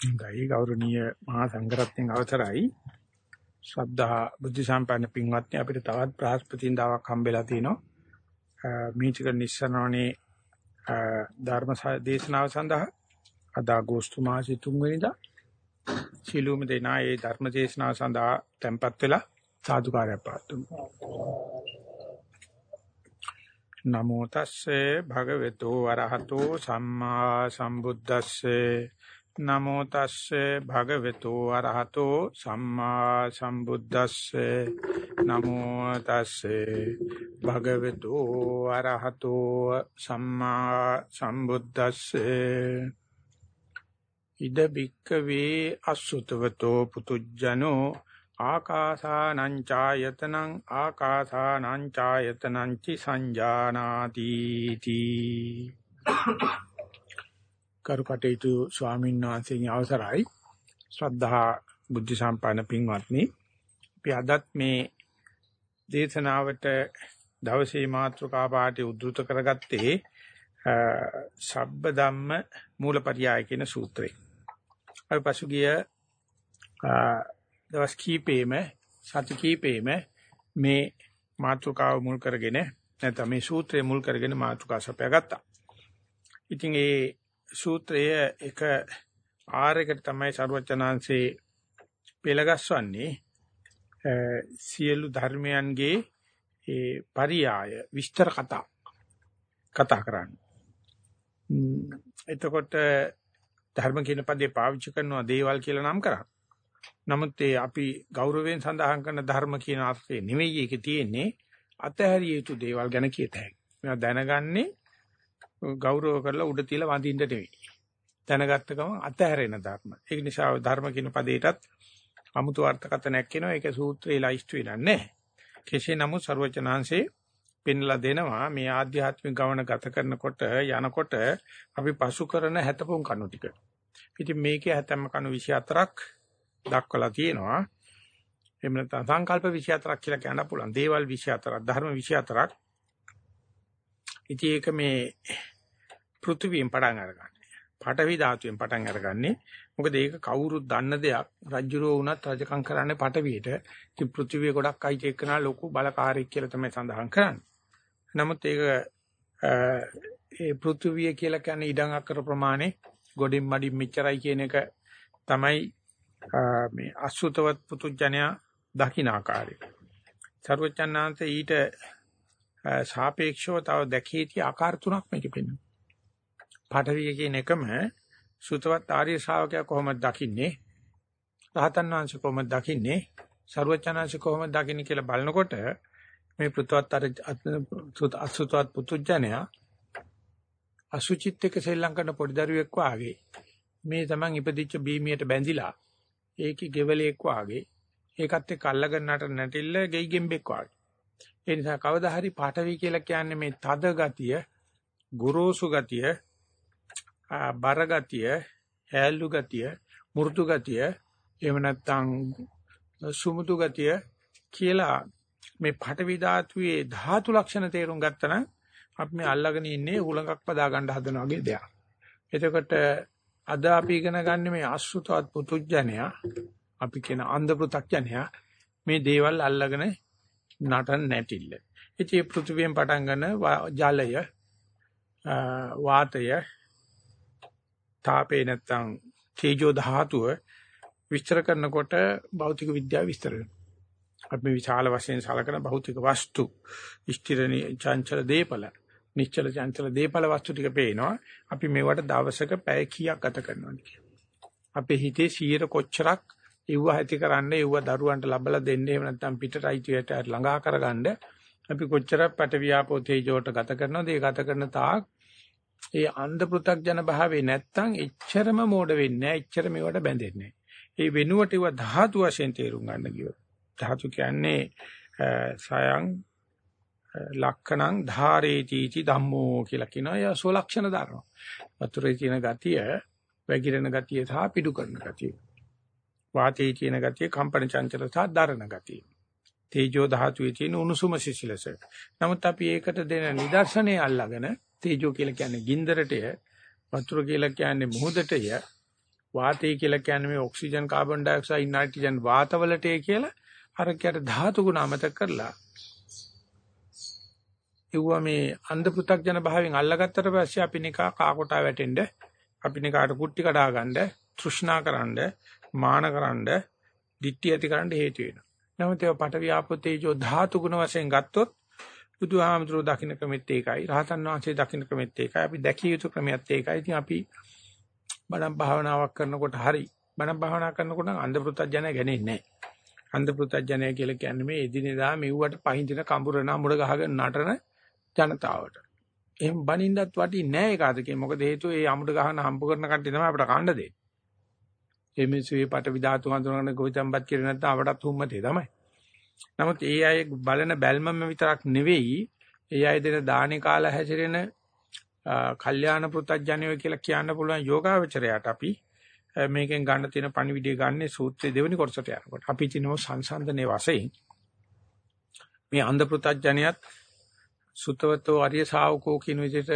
ගයි ගෞරවනීය මහා සංඝරත්නයන් අවසරයි. ශ්‍රද්ධා බුද්ධ සම්පන්න පින්වත්නි අපිට තවත් බ්‍රහස්පතින් දාවක් හම්බෙලා තිනවා මේචක නිස්සනෝනේ ධර්ම දේශනාව සඳහා අද අගෝස්තු මාසයේ 3 වෙනිදා සිළුම දෙනා ඒ ධර්ම දේශනාව සඳහා tempත් වෙලා සාදුකාරය පාත්තුමු නමෝ තස්සේ භගවතු වරහතෝ සම්මා සම්බුද්දස්සේ නමෝ තස්සේ භගවතු අරහතෝ සම්මා සම්බුද්දස්සේ. නමෝ තස්සේ භගවතු අරහතෝ සම්මා සම්බුද්දස්සේ. ඉද බික්කවේ අසුතවතෝ පුතුජනෝ ආකාසානං ඡායතනං ආකාසානං ඡායතනං චි සංජානාති තී කරුකටේතු ස්වාමීන් වහන්සේගේ අවසරයි ශ්‍රද්ධා බුද්ධ සම්පන්න පින්වත්නි අපි අදත් මේ දේශනාවට දවසේ මාතෘකා පාඩේ උද්දෘත කරගත්තේ සබ්බ ධම්ම මූලපරියාය කියන සූත්‍රය. අපි පසුගිය දවස් කීපෙම සති කීපෙම මේ මාතෘකාව මුල් කරගෙන නැත්නම් මේ සූත්‍රය මුල් කරගෙන මාතෘකා සපයා ගත්තා. ඉතින් ඒ සූත්‍රය එක ආරයකට තමයි ਸਰවචනාංශේ පෙළගස්වන්නේ සියලු ධර්මයන්ගේ ඒ පරියාය විස්තර කතා කතා කරන්නේ. එතකොට ධර්ම කියන පදේ පාවිච්චි කරනවා දේවල් කියලා නම් කරා. නමුත් ඒ අපි ගෞරවයෙන් සඳහන් කරන ධර්ම කියන අර්ථය නෙවෙයි ඒකේ තියෙන්නේ අතහැරිය යුතු දේවල් ගැන කියත හැකියි. මේවා දැනගන්නේ ගෞරව කරලා උඩ තියලා වඳින්න නෙවෙයි. දැනගත්ත ගමන් අතහැරෙන ධර්ම. ඒක නිසා ධර්ම කියන පදේටත් අමුතු අර්ථකථනයක් කියනවා. ඒක සූත්‍රේ ලයිස්ට් වෙලා නැහැ. කෙසේ නමුත් ਸਰවචනාංශේ පෙන්ලා දෙනවා මේ ආධ්‍යාත්මික ගමන ගත කරනකොට යනකොට අපි පසු කරන හැතපොන් කණු ටික. ඉතින් මේකේ හැතැම්ම කණු 24ක් දක්වලා තියෙනවා. එහෙම නැත්නම් සංකල්ප 24ක් කියලා කියන්න පුළුවන්. දේවල් 24ක්, ධර්ම 24ක්. ඉතින් ඒක මේ පෘථුවියෙන් පටන් අරගන්නේ. පඨවි ධාතුවෙන් පටන් අරගන්නේ. මොකද ඒක කවුරුත් දන්න දෙයක්. රජ්ජුරෝ වුණත් රජකම් කරන්නේ පඨවියට. ඉතින් පෘථුවිය ගොඩක් අයිති එක්කනා ලොකු බලකාරයෙක් කියලා තමයි සඳහන් කරන්නේ. නමුත් ඒක ඒ පෘථුවිය කියලා කියන්නේ ඉඩම් අක්කර ප්‍රමාණය ගොඩින් මඩින් මෙච්චරයි කියන එක තමයි මේ අසුතවත් පුතුජණයා දකින්න ආකාරය. සර්වචන්නාන්ත ඊට සාපේක්ෂව තව දැකීති ආකාර තුනක් මේකෙ පෙන්වනවා. පාඨවිය කියන එකම සුතවත් ආර්ය ශ්‍රාවකයා කොහොමද දකින්නේ? රහතන් වහන්සේ කොහොමද දකින්නේ? ਸਰවචනංශ කොහොමද දකින්නේ කියලා බලනකොට මේ පෘථවත් අසුතවත් පුතුජණයා අසුචිත් එක්ක ශ්‍රී ලංකන පොඩි දරුවෙක් වාගේ මේ තමන් ඉපදිච්ච බීමියට බැඳිලා ඒකේ ගෙවලෙක් වාගේ ඒකත් එක්ක අල්ලගෙන නට නැටිල්ල ගෙයි ගෙම්බෙක් වාගේ ඒ නිසා කවදා හරි පාඨවි කියලා කියන්නේ මේ තද ගතිය, ගොරෝසු ගතිය, බර ගතිය, හැල්ලු ගතිය, මෘදු ගතිය, එහෙම නැත්නම් සුමුදු ගතිය කියලා මේ පාඨවි ධාතුවේ ධාතු ලක්ෂණ තේරුම් ගත්තනම් අපි මේ අල්ලගෙන ඉන්නේ උලඟක් පදා ගන්න හදන වගේ දෙයක්. එතකොට අද අපි ඉගෙන ගන්න මේ අසුතවත් පුතුජණයා අපි කියන අන්ධ පෘ탁ජනයා මේ දේවල් අල්ලගෙන නටන නැටිල්ල. ඉතින් පෘථිවියෙන් පටන් ගන්න ජලය වාතය තාපේ නැත්තම් තේජෝ ධාතුව විස්තර කරනකොට භෞතික විද්‍යාව විස්තර වෙනවා. අපි විශාල වශයෙන් සලකන භෞතික වස්තු, ස්ථිර චංචල දීපල, නිශ්චල චංචල දීපල වස්තු ටික පේනවා. අපි මේවට දවසක පැය කීයක් ගත කරනවද කියලා. අපේ හිතේ 100 කොච්චරක් ඉව්ව ඇති කරන්න ඉව්ව දරුවන්ට ලබලා දෙන්න එහෙම නැත්නම් පිටට අයිතියට ළඟා කරගන්න. අපි කොච්චරක් පට වියාපෝ තේජෝට ගත කරනවද? ඒ ගත කරන තාක් ඒ අන්ධ පෘ탁ජන භාවේ නැත්නම් එච්චරම මෝඩ වෙන්නේ නැහැ එච්චර මේවට බැඳෙන්නේ ඒ වෙනුවට ඒව ධාතු වශයෙන් තේරුම් ගන්න කිව්වොත් ධාතු කියන්නේ සයන් ලක්ෂණං ධාරේති ධම්මෝ කියලා කියනවා. ඒ සෝලක්ෂණ ධර්ම. වතුරේ තියෙන ගතිය වැగిරෙන ගතිය සහ පිටු කරන ගතිය. වාතයේ තියෙන ගතිය කම්පන චංචල සහ දරණ ගතිය. තේජෝ ධාතුවේ තියෙන උණුසුම සිසිලස. නමුත් අපි ඒකට දෙන නිදර්ශනය අල්ලාගෙන තේජෝ කියලා කියන්නේ ගින්දරටය, වතුර කියලා කියන්නේ මුහුදටය, වාතය කියලා කියන්නේ මේ ඔක්සිජන් කාබන් ඩයොක්සයිඩ් නයිට්‍රජන් වාතවලට කියලා අර කියට ධාතු ගුණ අමතක කරලා ඒවා මේ අන්ධ පෘ탁ජන භාවයෙන් අල්ලගත්තට පස්සේ අපි නිකා කාකොටා වැටෙන්න අපි නිකාට කුට්ටි කඩා ගන්න තෘෂ්ණා කරන්න මාන කරන්න දිට්ඨිය ඇති කරන්න හේතු වෙනවා. නමුත් ඒ පට වියාපතේජෝ ධාතු ගුණ වශයෙන් ගත්තොත් බුදුහාමුදුරුවෝ දකින්න ක්‍රමෙත් ඒකයි. රහතන් වහන්සේ දකින්න ක්‍රමෙත් ඒකයි. අපි දැකිය යුතු ක්‍රමයක් ඒකයි. ඉතින් අපි බණ භාවනාවක් කරනකොට හරි බණ භාවනා කරනකොට අන්ධ පෘථජනය ගන්නේ නැහැ. අන්ධ පෘථජනය කියලා කියන්නේ මේ එදිනෙදා මෙව්වට පහින්දින කඹුරන මුඩ ගහගෙන නටන ජනතාවට. එහෙම බනින්නත් වටින්නේ නැහැ ඒක අදකේ. මොකද හේතුව ඒ අමුඩ ගහන හම්බ කරන කට්ටිය තමයි අපිට කන්න දෙන්නේ. ඒ මිනිස්සු මේ පට විධාතු හඳුනගෙන ගොවිතැන්පත් කිරේ නැත්නම් අපටත් හුම්මතේ තමයි. නමුත් ඒ අය බලන බැල්මම විතරක් නෙවෙයි ඒ අය දෙන දානේ කාලා හැසිරෙන කල්යාණ පෘතජ්ජනිය කියලා කියන්න පුළුවන් යෝගාවචරයට අපි මේකෙන් ගන්න තියෙන පණිවිඩය ගන්නේ සූත්‍රයේ දෙවෙනි කොටසට යනකොට. අපි කියනවා සංසන්දනයේ වශයෙන් මේ අන්ධ පෘතජ්ජනියත් සුතවතෝ ආර්ය ශාවකෝ කියන විදිහට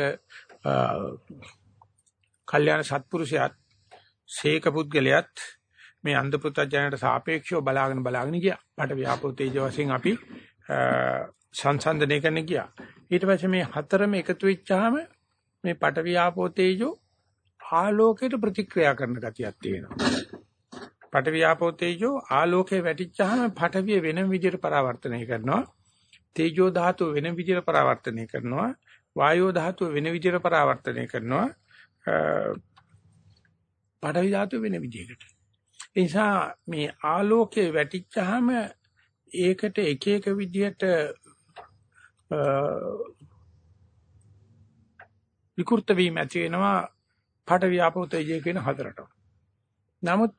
කල්යාණ සත්පුරුෂයාත් ශේක පුද්ගලයාත් මේ අන්ධ පුත්‍ජජනයට සාපේක්ෂව බලාගෙන බලාගෙන ගියා. පට ව්‍යාපෝ තේජෝ වශයෙන් අපි සංසන්දනය කරන්න ගියා. ඊට පස්සේ මේ හතරම එකතු වෙච්චාම මේ පට ව්‍යාපෝ තේජෝ ආලෝකයට ප්‍රතික්‍රියා කරන ගතියක් තියෙනවා. පට ව්‍යාපෝ තේජෝ ආලෝකේ වැටිච්චාම පටවිය වෙනම විදිහට පරාවර්තනය කරනවා. තේජෝ ධාතුව වෙන විදිහට පරාවර්තනය කරනවා. වායෝ ධාතුව වෙන විදිහට පරාවර්තනය කරනවා. පඩවි ධාතුව වෙන විදිහකට. ඒ නිසා මේ ආලෝකයේ වැටිච්චාම ඒකට එක එක විදිහට විකෘත වීම ඇති වෙනවා පඩවි ආපෝ තේජය කියන හතරට. නමුත්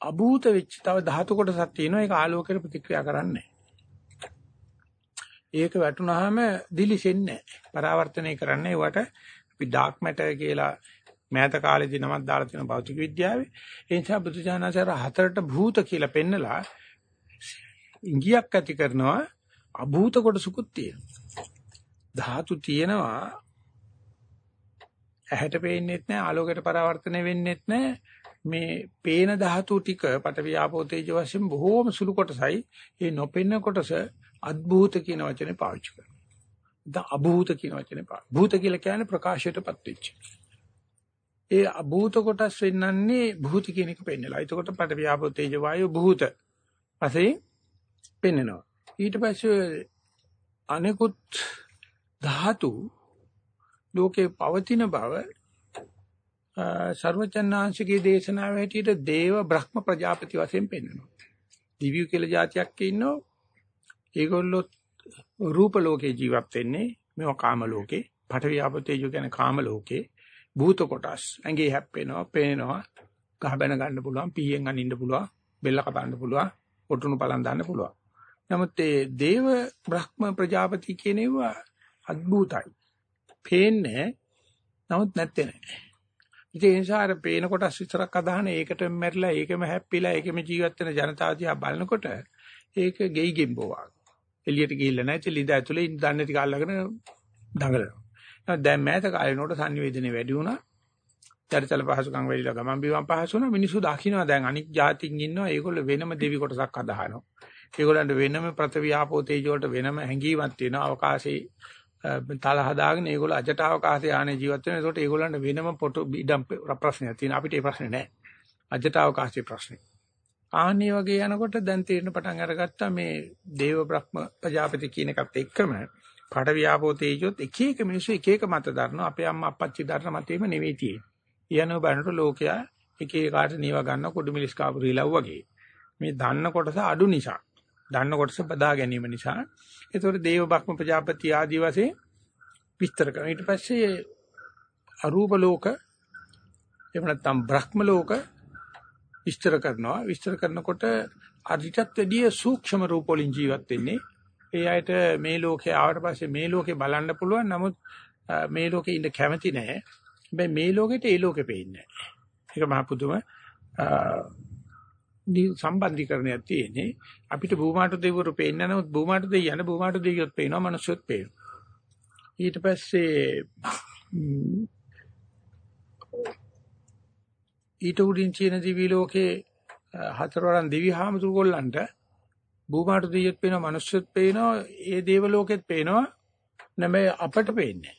අභූත වෙච්ච තව ධාතු කොටසක් තියෙනවා ඒක ආලෝකයට ප්‍රතික්‍රියා කරන්නේ ඒක වැටුනහම දිලිසෙන්නේ නැහැ. පරාවර්තනය කරන්නේ වට අපි ඩාර්ක් මැටර් කියලා මෑත කාලේදී නමක් දාලා තියෙන භෞතික විද්‍යාවේ ඒ නිසා බුදුජානසාර හතරට භූත කියලා පෙන්නලා ඉංගියක් ඇති කරනවා අභූත කොටසකුත් තියෙනවා ධාතු තියෙනවා ඇහැට පේන්නේත් නැහැ ආලෝකයට පරාවර්තනය වෙන්නේත් නැහැ මේ පේන ධාතු ටික පටවිය ආපෝ තේජ වශයෙන් බොහෝම සුළු කොටසයි ඒ නොපෙන්න කොටස අද්භූත කියන වචනේ පාවිච්චි කරනවා. දැන් අභූත කියන වචනේ පාවිච්චි. භූත කියලා කියන්නේ ප්‍රකාශයටපත් වෙච්ච. ඒ අභූත කොටස් වෙන්නන්නේ භූත කියන එක පෙන්නලා. එතකොට පට ව්‍යාපෝ තේජ වායෝ භූත වශයෙන් පෙන්නනවා. ඊට පස්සේ අනෙකුත් ධාතු ලෝකේ පවතින බව සර්වචන්නාංශිකේ දේශනාව හැටියට දේව බ්‍රහ්ම ප්‍රජාපති වශයෙන් පෙන්වනවා. දිව්‍ය කියලා જાතියක් ඉන්නෝ ඒගොල්ලෝ රූප ලෝකේ ජීවත් වෙන්නේ මේවා කාම ලෝකේ. පඨවි ආපතේජෝ කියන්නේ කාම ලෝකේ. භූත කොටස් ඇඟේ හැප්පෙනවා, පේනවා, ගහ බැන ගන්න පුළුවන්, පීයෙන් අනින්න පුළුවන්, බෙල්ල කපන්න පුළුවන්, ඔටුනු පලන් දාන්න පුළුවන්. නමුත් ඒ දේව බ්‍රහ්ම ප්‍රජාපති කියන ඒවා අద్భుතයි. පේන්නේ නමුත් නැත්තේ නෑ. ඉතින් ඒ නිසා අර පේන කොටස් විතරක් අදහන ඒකටම මැරිලා ඒකම හැප්පිලා ඒකම ජීවත් වෙන ජනතාව දිහා බලනකොට ඒක ගෙයි ගෙම්බෝ වගේ. එළියට ගිහිල්ලා නැති ලිඳ ඇතුලේ ඉඳන්නේ ටික අල්ලගෙන දඟලනවා. දැන් මෑත කාලේ නෝට සංනිවේදනය වැඩි වුණා. චරිතල පහසුකම් වැඩිලා ගමන් බිමන් පහසු වුණා. මිනිස්සු දකින්නවා දැන් අනික් જાතින් ඉන්නවා. ඒගොල්ලෝ වෙනම දෙවි කොටසක් අදහනවා. ඒගොල්ලන්ට වෙනම ප්‍රතිවියාපෝ තේජෝ වලට වෙනම හැඟීමක් තියෙනවා. අවකාශයේ තල හදාගෙන ඒගොල්ලෝ අජට අවකාශයේ ආනේ ජීවත් වෙනවා. ඒකට ඒගොල්ලන්ට වෙනම පොටු ඉඩම් ප්‍රශ්නයක් තියෙනවා. අපිට ඒ ප්‍රශ්නේ නැහැ. අජට අවකාශයේ ප්‍රශ්නේ. ආන්නේ වගේ යනකොට දැන් තීරණ පටන් අරගත්තා මේ දේව බ්‍රහ්ම ප්‍රජාපති කියන එකත් එක්කම පඩ ව්‍යාපෝ තේජොත් එක එක මිනිස්සු එක එක මත දරනවා. අපේ අම්මා අප්පච්චි දරන මතේම නෙවෙයි තියෙන්නේ. ඊයනෝ බණට ලෝකයා එක එක කාට නීව ගන්න කුඩු මිලිස් කාපු රිලව් වගේ. මේ දන්න කොටස අඩු නිසා. දන්න කොටස බදා ගැනීම නිසා. ඒතකොට දේව බක්ම ප්‍රජාපති ආදී වශයෙන් විස්තර කරනවා. ඊට පස්සේ අරූප ලෝක එහෙම නැත්නම් බ්‍රහ්ම ලෝක විස්තර කරනවා. විස්තර කරනකොට අරිටත් වැඩිය සූක්ෂම රූප වලින් ජීවත් වෙන්නේ ඒ අයට මේ ලෝකේ ආවට පස්සේ මේ ලෝකේ බලන්න පුළුවන්. නමුත් මේ ලෝකේ ඉන්න කැමති නැහැ. හැබැයි මේ ලෝකෙට ඒ ලෝකෙ පේන්නේ නැහැ. ඒක මහ පුදුම සම්බන්ධීකරණයක් තියෙන්නේ. අපිට භූමාට දෙවිවරු පේන්නේ නැහැ. නමුත් භූමාට දෙවියන් භූමාට දෙවියොත් පේනවා. මනුස්සයොත් පේනවා. ඊට පස්සේ ඊට උඩින් චීන දිවි ලෝකේ හතරවරන් දිවි හාමුදුරු ගොල්ලන්ට භූමාට දෙයියත් පේනවා මිනිස්සුත් පේනවා ඒ දේව ලෝකෙත් පේනවා නැමෙයි අපට පේන්නේ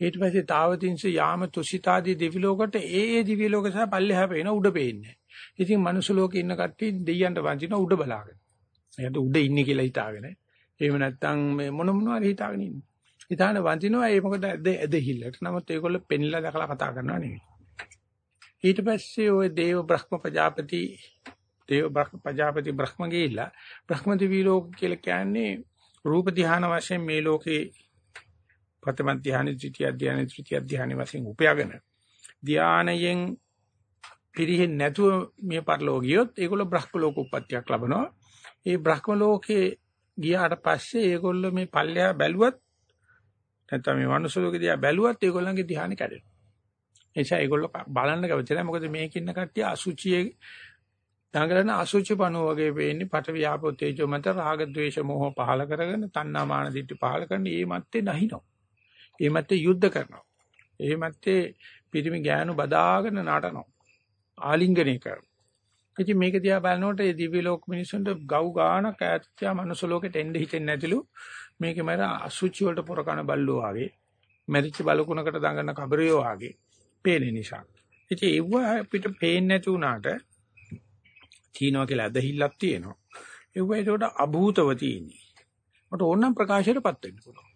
ඊට පස්සේ තාවතින්ස යාම තුසිතාදී දිවි ලෝකට ඒ ඒ දිවි ලෝක සහ පල්ලෙහා පේන උඩ පේන්නේ. ඉතින් මනුස්ස ලෝකේ ඉන්න කට්ටිය දෙයියන්ට වඳින උඩ බලාගෙන. එයාට උඩ ඉන්නේ කියලා හිතාගෙන. එහෙම නැත්නම් මේ මොන මොනවාරි හිතාගෙන ඉන්නේ. හිතාන වඳිනවා ඒ මොකද ඇදහිල්ලට. නමුත් ඒගොල්ලෝ පෙන්ලා දැකලා කතා කරනවා නෙවෙයි. ඊට පස්සේ ওই දේව බ්‍රහ්ම ප්‍රජාපති දේව බ්‍රහ්ම ප්‍රජාපති බ්‍රහ්ම ගිහිල්ලා බ්‍රහ්ම දිවි ලෝක කියලා කියන්නේ රූප ධ්‍යාන වශයෙන් මේ ලෝකේ ප්‍රථම ධ්‍යානෙ ද්විතිය ධ්‍යානෙ තෘතිය ධ්‍යානෙ වශයෙන් උපයාගෙන ධ්‍යානයෙන් පිරිහෙන්නේ නැතුව මේ පරිලෝකියොත් ඒගොල්ලෝ බ්‍රහ්ම ලෝක උප්පත්තියක් ලබනවා. ඒ බ්‍රහ්ම ලෝකේ ගියාට පස්සේ ඒගොල්ලෝ මේ පල්ලෙහා බැලුවත් නැත්නම් මේ මනුස්ස ලෝකේ දිහා බැලුවත් ඒගොල්ලන්ගේ ධ්‍යානෙ කැඩෙනවා. ඒ නිසා ඒගොල්ලෝ බලන්න කැමති නැහැ. මොකද මේක ඉන්න කට්ටිය අසුචියේ දඟලන අසුචි පණුව වගේ වෙන්නේ පට වියාපෝ තේජෝ මත රාග ద్వේෂ මෝහ පහල කරගෙන තණ්හා මාන දිට්ඨි පහල කරන මේ මැත්තේ නැහිනෝ. මේ මැත්තේ යුද්ධ කරනවා. මේ මැත්තේ පිරිමි ගෑනු බදාගෙන නටනවා. ආලිංගනය කරනවා. ඉතින් මේක දිහා බලනකොට මේ දිව්‍ය ලෝක මිනිසුන්ට ගව් ගානක් ඈත්තියා මනුස්ස ලෝකෙට එන්න හිතෙන්නේ නැතිලු මේකේ මර අසුචි වලට පොරකන බල්ලෝ වගේ මැරිච්ච බලකුණකට දඟන කබරියෝ වගේ පේන නිසා. ඉතින් ඒව අපිට පේන්නේ නැති වුණාට තියනවා කියලා ඇදහිල්ලක් තියෙනවා. ඒ වගේ ඒකට අභූතව තියෙන්නේ. මට ඕනම් ප්‍රකාශයටපත් වෙන්න පුළුවන්.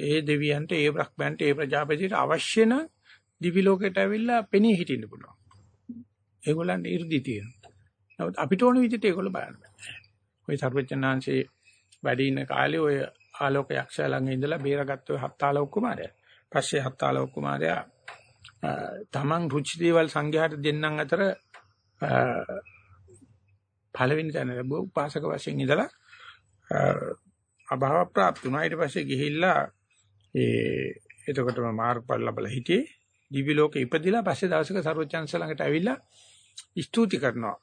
ඒ දෙවියන්ට, ඒ බ්‍රහ්මයන්ට, ඒ ප්‍රජාපතියට අවශ්‍ය නම් දිවි ලෝකයට ඇවිල්ලා පෙනී හිටින්න පුළුවන්. ඒගොල්ලන් 이르දි තියෙනවා. නමුත් අපිට ඕන විදිහට ඒගොල්ලෝ බලන්න බෑ. ওই සර්වඥාන්සේ වැඩි ඉන කාලේ ඔය ආලෝක යක්ෂයා ළඟ ඉඳලා බේරගත්ත ඔය හත් ආලෝක කුමාරයා. පස්සේ හත් ආලෝක කුමාරයා තමන් රුචි දේවල් සංඝයාට දෙන්නන් අතර පළවෙනි තැන ලැබුව උපාසක වශයෙන් ඉඳලා අභාව ප්‍රාප්ත වුණා. ඊට පස්සේ ගිහිල්ලා ඒ එතකොටම මාර්ගඵල ලැබලා හිටියේ. දිවි ලෝකේ ඉපදිලා පස්සේ දවසක සර්වචන්ස ළඟට ඇවිල්ලා ස්තුති කරනවා.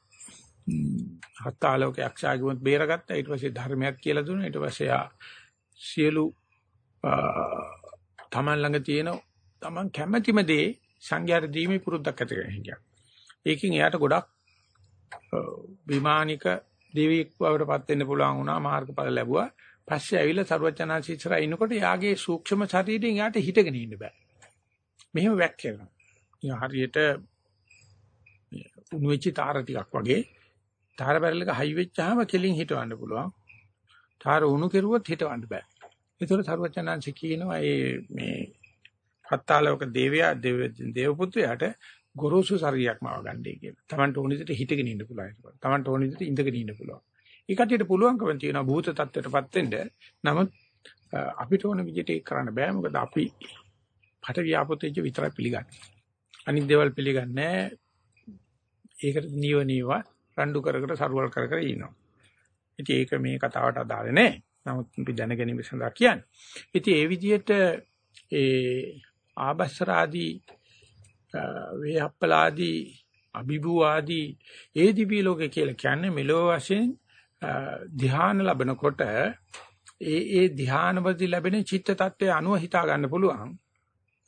හත්තාලෝක යක්ෂයාගෙමුත් බේරගත්තා. ඊට පස්සේ ධර්මයක් කියලා දුන්නා. ඊට පස්සේ ආ සියලු තමන් ළඟ තියෙන තමන් කැමැතිම දේ සංඝයාට දීමේ පුරුද්දක් ඇති කරගෙන හිටියා. ඒකෙන් එයාට ගොඩක් විමානික දෙවියෙක් බවට පත් වෙන්න පුළුවන් වුණා මාර්ගඵල ලැබුවා. පස්සේ ඇවිල්ලා සරුවචනාංශ ඉස්සරහා ඉනකොට යාගේ සූක්ෂම ශරීරයෙන් යාට හිටගෙන ඉන්න බෑ. මෙහෙම වැක්කෙනවා. ඉතින් හරියට උණු වෙච්ච තාර ටිකක් වගේ තාර බැරල් එක හයි වෙච්චාම කෙලින් හිටවන්න පුළුවන්. තාර උණු කෙරුවොත් හිටවන්න බෑ. ඒතර සරුවචනාංශ කියනවා මේ මේ හත්තාලෝක දේවයා දේව පුත්‍රයාට ගොරෝසු ශරීරයක් මාව ගන්නයි කියලා. Tamanට ඕන විදිහට හිටගෙන ඉන්න පුළුවන් ඒක. Tamanට ඕන විදිහට ඉඳගෙන ඉන්න පුළුවන්. ඒකට පුළුවන්කම තියෙනවා භූත tattවයටපත් වෙන්න. නමුත් අපිට ඕන විදිහට ඒක කරන්න බෑ. මොකද අපි පට ව්‍යාපෘතෙච්ච විතරයි පිළිගන්නේ. අනිත් දේවල් පිළිගන්නේ ඒකට නියව නියව රණ්ඩු කර කර සරුවල් කර කර ඉන්නවා. ඉතින් ඒක මේ කතාවට අදාළ නැහැ. නමුත් අපි දැනගැනීම සඳහා කියන්නේ. ඉතින් ඒ විදිහට ඒ ආබස්සර ආදී වේහප්පලාදී අභිභූ ආදී ඒ දිවි ලෝකේ කියලා කියන්නේ මෙලෝ වශයෙන් ධ්‍යාන ලැබනකොට ඒ ඒ ධ්‍යානවලදී ලැබෙන චිත්ත tattve අනුව හිතා ගන්න පුළුවන්.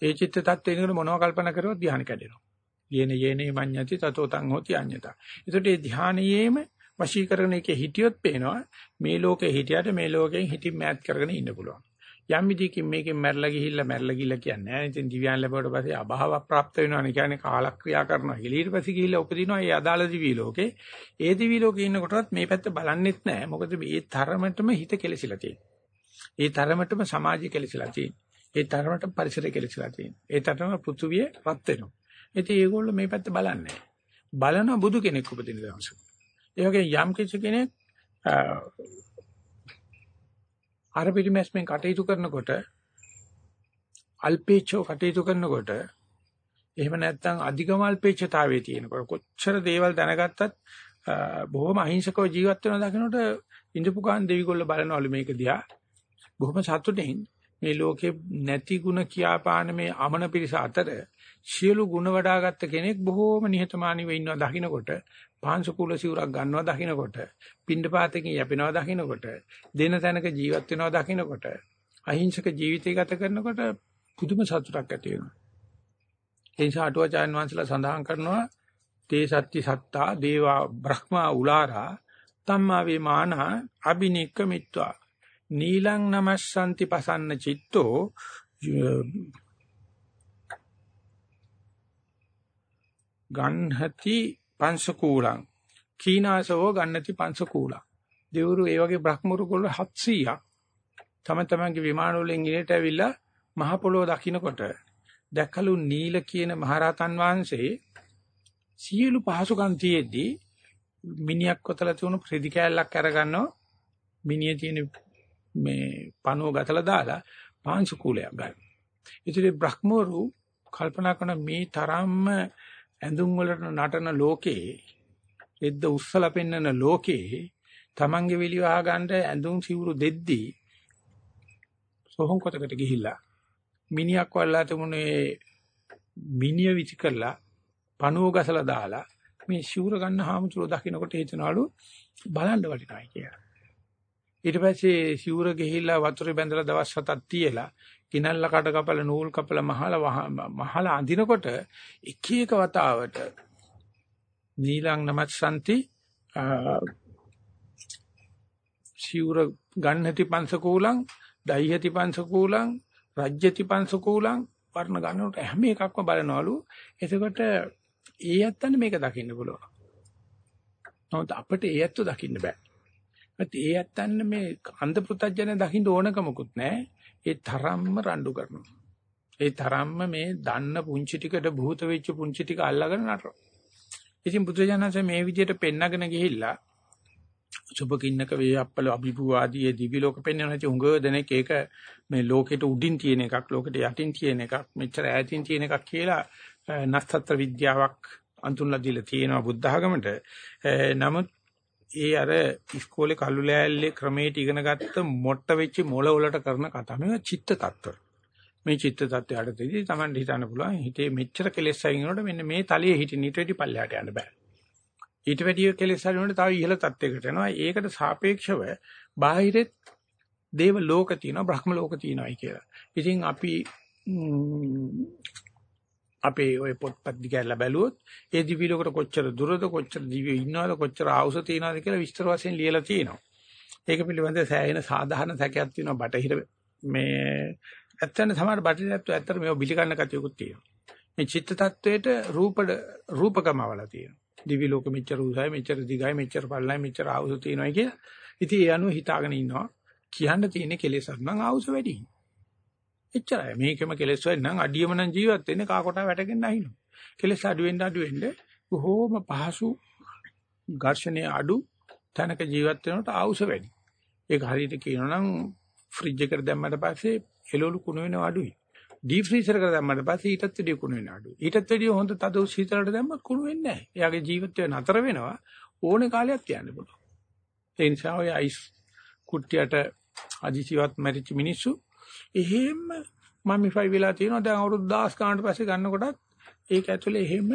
ඒ චිත්ත tattve එනකොට මොනව කල්පනා කරුවොත් ධ්‍යාන කැඩෙනවා. යේන යේනේ මඤ්ඤති තතෝ තං හෝති අඤ්ඤතා. ඒකට ඒ ධ්‍යානයේම වශී කරන එකේ හිටියොත් පේනවා මේ ලෝකේ හිටියට මේ ලෝකයෙන් හිතින් මෑත් කරගෙන ඉන්න පුළුවන්. යම් විදිහකින් මේකෙන් මැරලා ගිහිල්ලා මැරලා ගිහිල්ලා කියන්නේ නැහැ. ඉතින් දිව්‍යයන් ලැබුවට පස්සේ අභාව ප්‍රාප්ත වෙනවනේ. කියන්නේ කාලක්‍රියා කරනවා. ඊට පස්සේ ගිහිල්ලා උපදිනවා ඒ අදාළ දිවි ලෝකේ. ඒ දිවි ලෝකේ ඉන්නකොටත් මේ පැත්ත බලන්නෙත් නැහැ. මොකද මේ තරමටම හිත කෙලසිලා තියෙනවා. ඒ තරමටම සමාජය කෙලසිලා තියෙනවා. ඒ තරමටම පරිසරය කෙලසිලා තියෙනවා. ඒ තරම පෘථුවිය රත් වෙනවා. ඉතින් ඒගොල්ලෝ මේ පැත්ත බලන්නේ බලන බුදු කෙනෙක් උපදින දවසක. ඒ වගේ යම් කිසි කෙනෙක් අර පිටිමැස්මෙන් කටයුතු කරනකොට අල්පේච්ඡව කටයුතු කරනකොට එහෙම නැත්නම් අධිකම අල්පේච්ඡතාවයේ තියෙනකොට කොච්චර දේවල් දැනගත්තත් බොහොම අහිංසකව ජීවත් වෙනවා දකිනකොට ඉඳපු කාන් දෙවිගොල්ල බලනවලු මේක දිහා බොහොම සතුටින් මේ ලෝකේ නැති ಗುಣ කියාපාන මේ අමන පිරිස අතර සියලු ಗುಣ වඩාගත්ත කෙනෙක් බොහෝම නිහතමානීව ඉන්නවා දකින්නකොට පාංශු කුල සිවුරක් ගන්නවා දකින්නකොට පින්ඩපාතකින් යැපෙනවා දකින්නකොට දෙන තැනක ජීවත් වෙනවා දකින්නකොට අහිංසක ජීවිතය ගත කරනකොට පුදුම සතුටක් ඇති වෙනවා. ඒ නිසා අටුවාචාන් වහන්සේලා සඳහන් කරනවා තේ සත්‍ති සත්තා දේවා බ්‍රහ්මා උලාරා තම්මා වේමාන අබිනික්කමිත්වා නීලං නමස්සන්ති පසන්න චිත්තෝ ගන්හති පංශකූලං කීනාසවෝ ගන්නති පංශකූලං දෙවරු ඒ වගේ බ්‍රහ්මරු කොල්ල 700ක් තම තමන්ගේ විමාන වලින් ඉලට ඇවිල්ලා මහ පොළොව දකින්නකොට දැකලු නීල කියන මහරහතන් වහන්සේ සියලු පහසුකම් තියෙද්දී මිනිහක් කොතල තුණු ප්‍රෙදි කෑල්ලක් අරගන්නවා. මිනිහේ තියෙන මේ පණුව ගතලා දාලා පාංශු කූලයක් ගන්න. ඉතින් බ්‍රහ්මවරු කල්පනා කරන මේ තරම්ම ඇඳුම් වලට නටන ලෝකේ එද්ද උස්සලා පෙන්නන ලෝකේ Tamange විලිවහ ගන්න ඇඳුම් සිවුරු දෙද්දී සෝහන් කොටකට ගිහිල්ලා මිනිහක් වල්ලා තිබුණේ මිනිය විචි කරලා පණුව ගසලා දාලා මේ ශූර ගන්න හාමුදුරුවෝ දකින්නකොට හිතනවලු බලන්න වටිනායි කියලා. ඊට පස්සේ ශූර ගිහිල්ලා වතුරේ බැඳලා දවස් හතක් තියලා කිනල්ල කඩ කපල නූල් කපල මහලා මහලා අඳිනකොට එක එක වතාවට නීලං නමස්සන්ති ශූර ගන්නති පංසකූලං දයිහති පංසකූලං රජ්‍යති පංසකූලං වර්ණ ගන්නකොට හැම එකක්ම බලනවලු එතකොට ඒ ඇත්තන්න මේක දකින්න පුළුවන්. නමුත් අපිට ඒ ඇත්ත දකින්න බෑ. ඒත් ඒ ඇත්තන්න මේ අන්ධ පෘතජන දකින්න ඕනකමකුත් නැහැ. ඒ තරම්ම රණ්ඩු කරනවා. ඒ තරම්ම මේ දන්න පුංචි ටිකට භූත වෙච්ච පුංචි ටික අල්ලගෙන නටනවා. ඉතින් බුදුජානක මේ විදිහට පෙන්නගෙන ගිහිල්ලා සුභකින්නක වේයප්පල අභිභූ ආදී දිවි ලෝක පෙන්වන නැති උඟ දෙනෙක් ඒක මේ ලෝකෙට උඩින් තියෙන එකක් ලෝකෙට යටින් තියෙන එකක් මෙච්චර ඈතින් තියෙන එකක් කියලා නස්තත්‍ර විද්‍යාවක් අඳුන්ලා දීලා තියෙනවා බුද්ධ ආගමට. නමුත් ඒ අර ඉස්කෝලේ කළු ලෑල්ලේ ක්‍රමයට ඉගෙන ගත්ත මොට්ට වෙච්ච මොළ වලට කරන කතා. මේවා චිත්ත tattwa. මේ චිත්ත tattwa යටතේදී Taman හිතන්න පුළුවන් හිතේ මෙච්චර කෙලෙස් අයින් වෙනකොට මෙන්න මේ තලයේ හිටින් ඊට වැඩි පල්ලයට යන්න බෑ. ඊට වැඩි කෙලෙස් අයින් වෙනකොට තව ඉහළ තත්යකට යනවා. ඒකට සාපේක්ෂව බාහිරෙත් දේව ලෝක තියෙනවා බ්‍රහ්ම ලෝක තියෙනවායි කියලා. ඉතින් අපි අපේ ওই පොත්පත් දිගහැරලා බැලුවොත් ඒ දිවි ලෝකෙට කොච්චර දුරද කොච්චර දිව්‍ය ඉන්නවද කොච්චර ආවුස තියනවද කියලා විස්තර වශයෙන් ලියලා තියෙනවා. ඒක පිළිබඳව සෑහෙන සාධාරණ සැකයක් තියෙනවා බටහිර මේ ඇත්තට සමහර බටහිර ඇත්තට ඇත්තට මේව බිලි ගන්න කතියකුත් තියෙනවා. මේ චිත්ත tattweට රූප රූපකමවල තියෙනවා. දිවි ලෝක මෙච්චර උසයි මෙච්චර දිගයි මෙච්චර පල්ලයි මෙච්චර ආවුස තියෙනවා කියලා. ඉතින් ඒ අනුව හිතාගෙන ඉන්නවා. කියන්න තියෙන කෙලෙසක් නම් ආවුස වැඩි. එච්චරයි. මේකෙම කෙලෙස් වෙන්න නම් අඩියම නම් ජීවත් වෙන්නේ කා කොටා වැටගෙන නැහිනු. කෙලෙස් අඩු වෙන්න අඩු වෙන්න බොහෝම පහසු ඝර්ෂණයේ අඩු තැනක ජීවත් වෙනකොට ආවුස වැඩි. ඒක හරියට කියනවා නම් ෆ්‍රිජ් එකට දැම්මට පස්සේ එළවලු කුණු වෙනව අඩුයි. ඩීප් ෆ්‍රීසර් එකට දැම්මට පස්සේ ඊටත් වැඩිය කුණු වෙන අඩුයි. ඊටත් වැඩිය හොඳ තද උෂ්ණීතලට දැම්මත් කුණු වෙන්නේ නැහැ. එයාගේ ජීවිතය නතර වෙනවා ඕනේ කාලයක් යන්න පුළුවන්. ඒ නිසා ඔය අයිස් කුට්ටියට අදිසිවත් මැරිච්ච මිනිස්සු එහෙම මම්මිෆයි වෙලා තියෙනවා. දැන් අවුරුදු 10 ගානකට පස්සේ ගන්නකොටත් ඒක ඇතුලේ එහෙම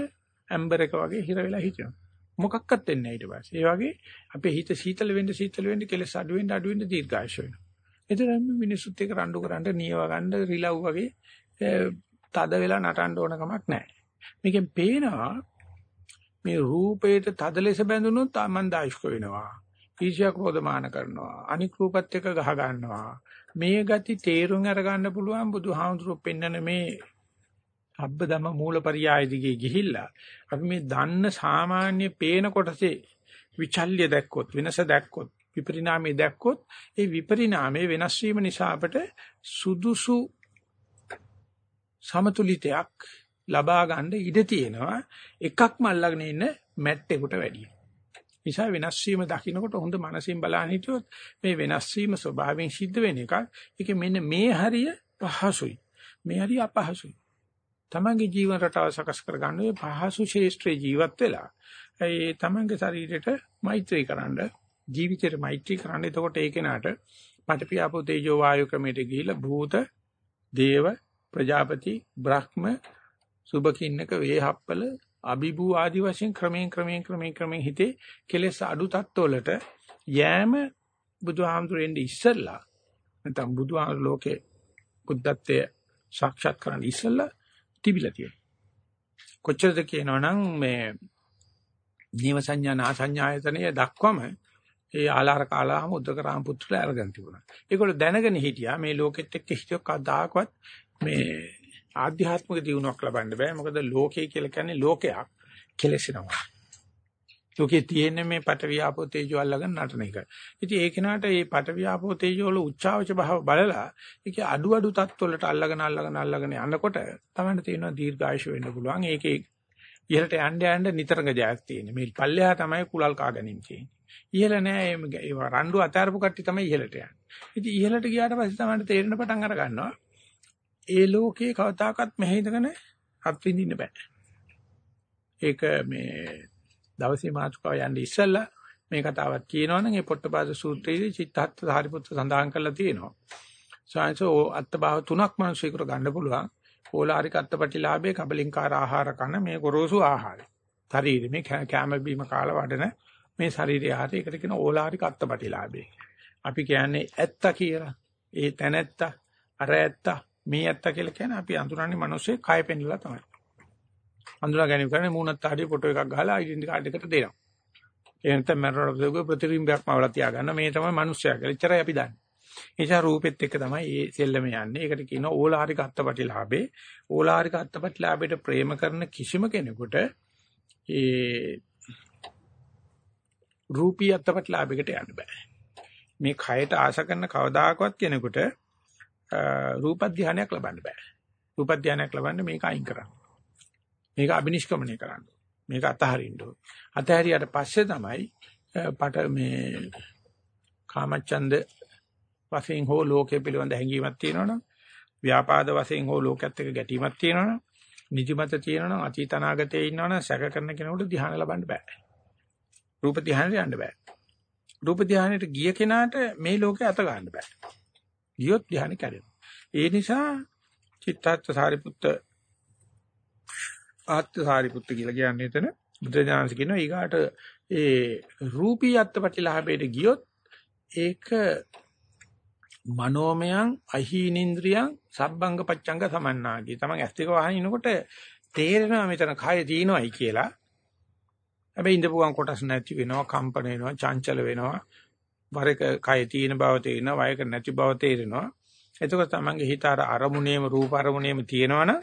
ඇම්බර් එක වගේ හිර වෙලා හිටිනවා. මොකක්වත් වෙන්නේ නැහැ ඊට පස්සේ. ඒ වගේ අපේ හිත සීතල වෙන්න සීතල වෙන්න කෙලස් අඩු වෙන්න අඩු වෙන්න දීර්ඝායස වෙනවා. එතන මිනිස්සුත් එක්ක රණ්ඩු කරන්න නියව ගන්න රිලව් වගේ තද වෙලා නටන්න ඕන කමක් නැහැ. මේකෙන් පේනවා මේ රූපයට තද ලෙස බැඳුනොත් මන් දායක වෙනවා. ඊර්ෂ්‍යා ක්‍රෝධමාන කරනවා. අනික් රූපත් එක්ක ගහ ගන්නවා. මේ ගති තේරුම් අරගන්න පුළුවන් බුදුහාමුදුරුවෝ පෙන්නන මේ අබ්බදම මූලපරියාය දිගේ ගිහිල්ලා අපි මේ දන්න සාමාන්‍ය පේන කොටසේ විචල්්‍ය දැක්කොත් වෙනස දැක්කොත් විපරිණාමය දැක්කොත් ඒ විපරිණාමයේ වෙනස් වීම නිසා අපට සුදුසු සමතුලිතයක් ලබා ගන්න ඉඩ තියෙනවා. එකක්ම අල්ලගෙන ඉන්න මැට්ටෙකුට වැඩියි. නිසා වෙනස් වීම දකින්නකොට හොඳ මනසින් බලන්න හිටියොත් මේ වෙනස් වීම ස්වභාවයෙන් සිද්ධ වෙන එකක්. ඒක මෙන්න මේ හරිය පහසුයි. මේ හරිය අපහසුයි. තමන්ගේ ජීවන රටාව සකස් කරගන්න ඔය පහසු ශේෂ්ත්‍රයේ ජීවත් වෙලා ඒ තමන්ගේ ශරීරයට මෛත්‍රී කරන්න ජීවිතේට මෛත්‍රී කරන්න එතකොට ඒ කෙනාට පටපියාපෝ තේජෝ වායු ක්‍රමයට ගිහිලා භූත දේව ප්‍රජාපති බ්‍රහ්ම සුභකින්නක වේහප්පල අභිභූ ආදි වශයෙන් ක්‍රමයෙන් ක්‍රමයෙන් ක්‍රමයෙන් ක්‍රමයෙන් හිතේ කෙලෙස් අඩු තත්ත්වවලට යෑම බුදුහාමුදුරෙන් ඉස්සෙල්ලා නැත්නම් බුදුහාමුදුර ලෝකේ බුද්ධත්වයේ සාක්ෂාත් කරන්න ඉස්සෙල්ලා තිබිලා තියෙනවා. කොච්චරද කියනවනම් මේ නීව සංඥා නා සංඥායතනය දක්වම ඒ ආලාර කාලාම උද්දකරාම පුත්‍රලා අරගෙන තිබුණා. ඒගොල්ලෝ දැනගෙන හිටියා මේ ලෝකෙත් එක්ක හිටියොත් කවදාකවත් මේ ආධ්‍යාත්මික දියුණුවක් ලබන්න බෑ. මොකද ලෝකය කියලා කියන්නේ ලෝකයක් කෙලෙසෙනවා. ලෝකේ තියෙන මේ පටවියාපෝ තේජෝ අල්ලගෙන නටන එක. ඉතින් ඒ කෙනාට මේ පටවියාපෝ තේජෝ වල උච්චාවච භාව බලලා ඒක අඩු අඩු තත්ත්වවලට අල්ලගෙන අල්ලගෙන අල්ලගෙන යනකොට තමයි තේරෙනවා දීර්ඝායුෂ වෙන්න පුළුවන්. ඒකේ ඉහළට යන්න යන්න නිතරම ජයක් තියෙන්නේ. මේ පල්ලෙහා තමයි කුලල් කා ගැනීම තියෙන්නේ. ඉහළ නෑ ඒ රණ්ඩු අතාරපු කට්ටිය තමයි ඉහළට යන්නේ. ඉතින් ඉහළට ගියාට පස්සේ තමයි තේරෙන පටන් අර ගන්නවා. ඒ ලෝකේ කවදාකවත් මෙහෙ ඉඳගෙන අත්විඳින්න බෑ. ඒක මේ දවසේ මාතෘකාව යන්නේ ඉස්සෙල්ලා මේ කතාවක් කියනවනම් ඒ පොට්ටපාද සූත්‍රයේදී චිත්තහත් සාරිපුත්‍ර සඳහන් කරලා තියෙනවා. සායන්සෝ අත්බාව තුනක් මිනිසෙකුට ගන්න පුළුවන්. ඕලාරික අත්පටිලාභේ කබලින්කාර ආහාර කන මේ ගොරෝසු ආහාරය. ශරීරෙ මේ කැම බීම කාලා වඩන මේ ශරීරය ආහාරය ඒකට කියන ඕලාරික අත්පටිලාභේ. අපි කියන්නේ ඇත්ත කියලා. ඒ තැනැත්ත අර ඇත්ත මේ ඇත්ත කියලා කියන්නේ අපි අඳුරන්නේ මිනිස්සේ කය පෙන්නලා තමයි. අඳුනා ගැනීම කරන්නේ මූණත් ආඩිය ෆොටෝ එකක් ගහලා ඩෙන්ටි කාඩ් එකට දෙනවා. ඒ නැත්නම් මරණ ප්‍රතිබිම්බයක්ම අවලා තියාගන්න මේ තමයි මිනිස්සයා කියලා. එච්චරයි අපි දන්නේ. ඒ නිසා රූපෙත් එක්ක තමයි මේ සෙල්ලම යන්නේ. ඒකට කියනවා ඕලාරික අත්පටිලාභේ. ඕලාරික අත්පටිලාභයට ප්‍රේම කරන කිසිම කෙනෙකුට ඒ රූපී අත්පටිලාභයකට යන්න බෑ. මේ කයට ආශ කරන කවදාකවත් කෙනෙකුට රූප ධානයක් ලබන්න බෑ. රූප ධානයක් ලබන්න මේක අයින් කරන්න. මේක අබිනිෂ්ක්‍මණය කරන්න. මේක අතහරින්න ඕන. අතහැරියට පස්සේ තමයි පට මේ කාමච්ඡන්ද වශයෙන් හෝ ලෝකයේ පිළිබඳ හැඟීමක් තියෙනවනම් ව්‍යාපාද වශයෙන් හෝ ලෝකයේත් එක්ක ගැටීමක් තියෙනවනම් නිදිමත තියෙනවනම් අතීත අනාගතයේ ඉන්නවනම් සැක කරන කෙනෙකුට ධ්‍යාන ලබන්න බෑ. රූප ධ්‍යානෙට යන්න බෑ. රූප ධ්‍යානෙට ගිය කෙනාට මේ ලෝකේ අත ගන්න බෑ. ගියොත් ධ්‍යානෙ කැඩෙනවා. ඒ නිසා චිත්තත් සාරිපුත්ත ආත්ත සාරිපුත්ත කියලා කියන්නේ එතන බුදුජානක කියනවා ඊගාට ඒ රූපී අත්පටිලාභයට ගියොත් ඒක මනෝමයං අහීනින්ද්‍රියං සබ්බංග පච්චංග සමන්නාගී. තමන් ඇස් දෙක වහන ඉනකොට තේරෙනවා මෙතන කය තියෙනවයි කියලා. හැබැයි ඉඳපු ගමන් කොටස් නැති වෙනවා, කම්පන වෙනවා, චංචල වෙනවා. වර එක කය තියෙන බව තේරෙනවා, වයක නැති බව තේරෙනවා. එතකොට තමන්ගේ හිත අර අරමුණේම රූප අරමුණේම තියෙනවනම්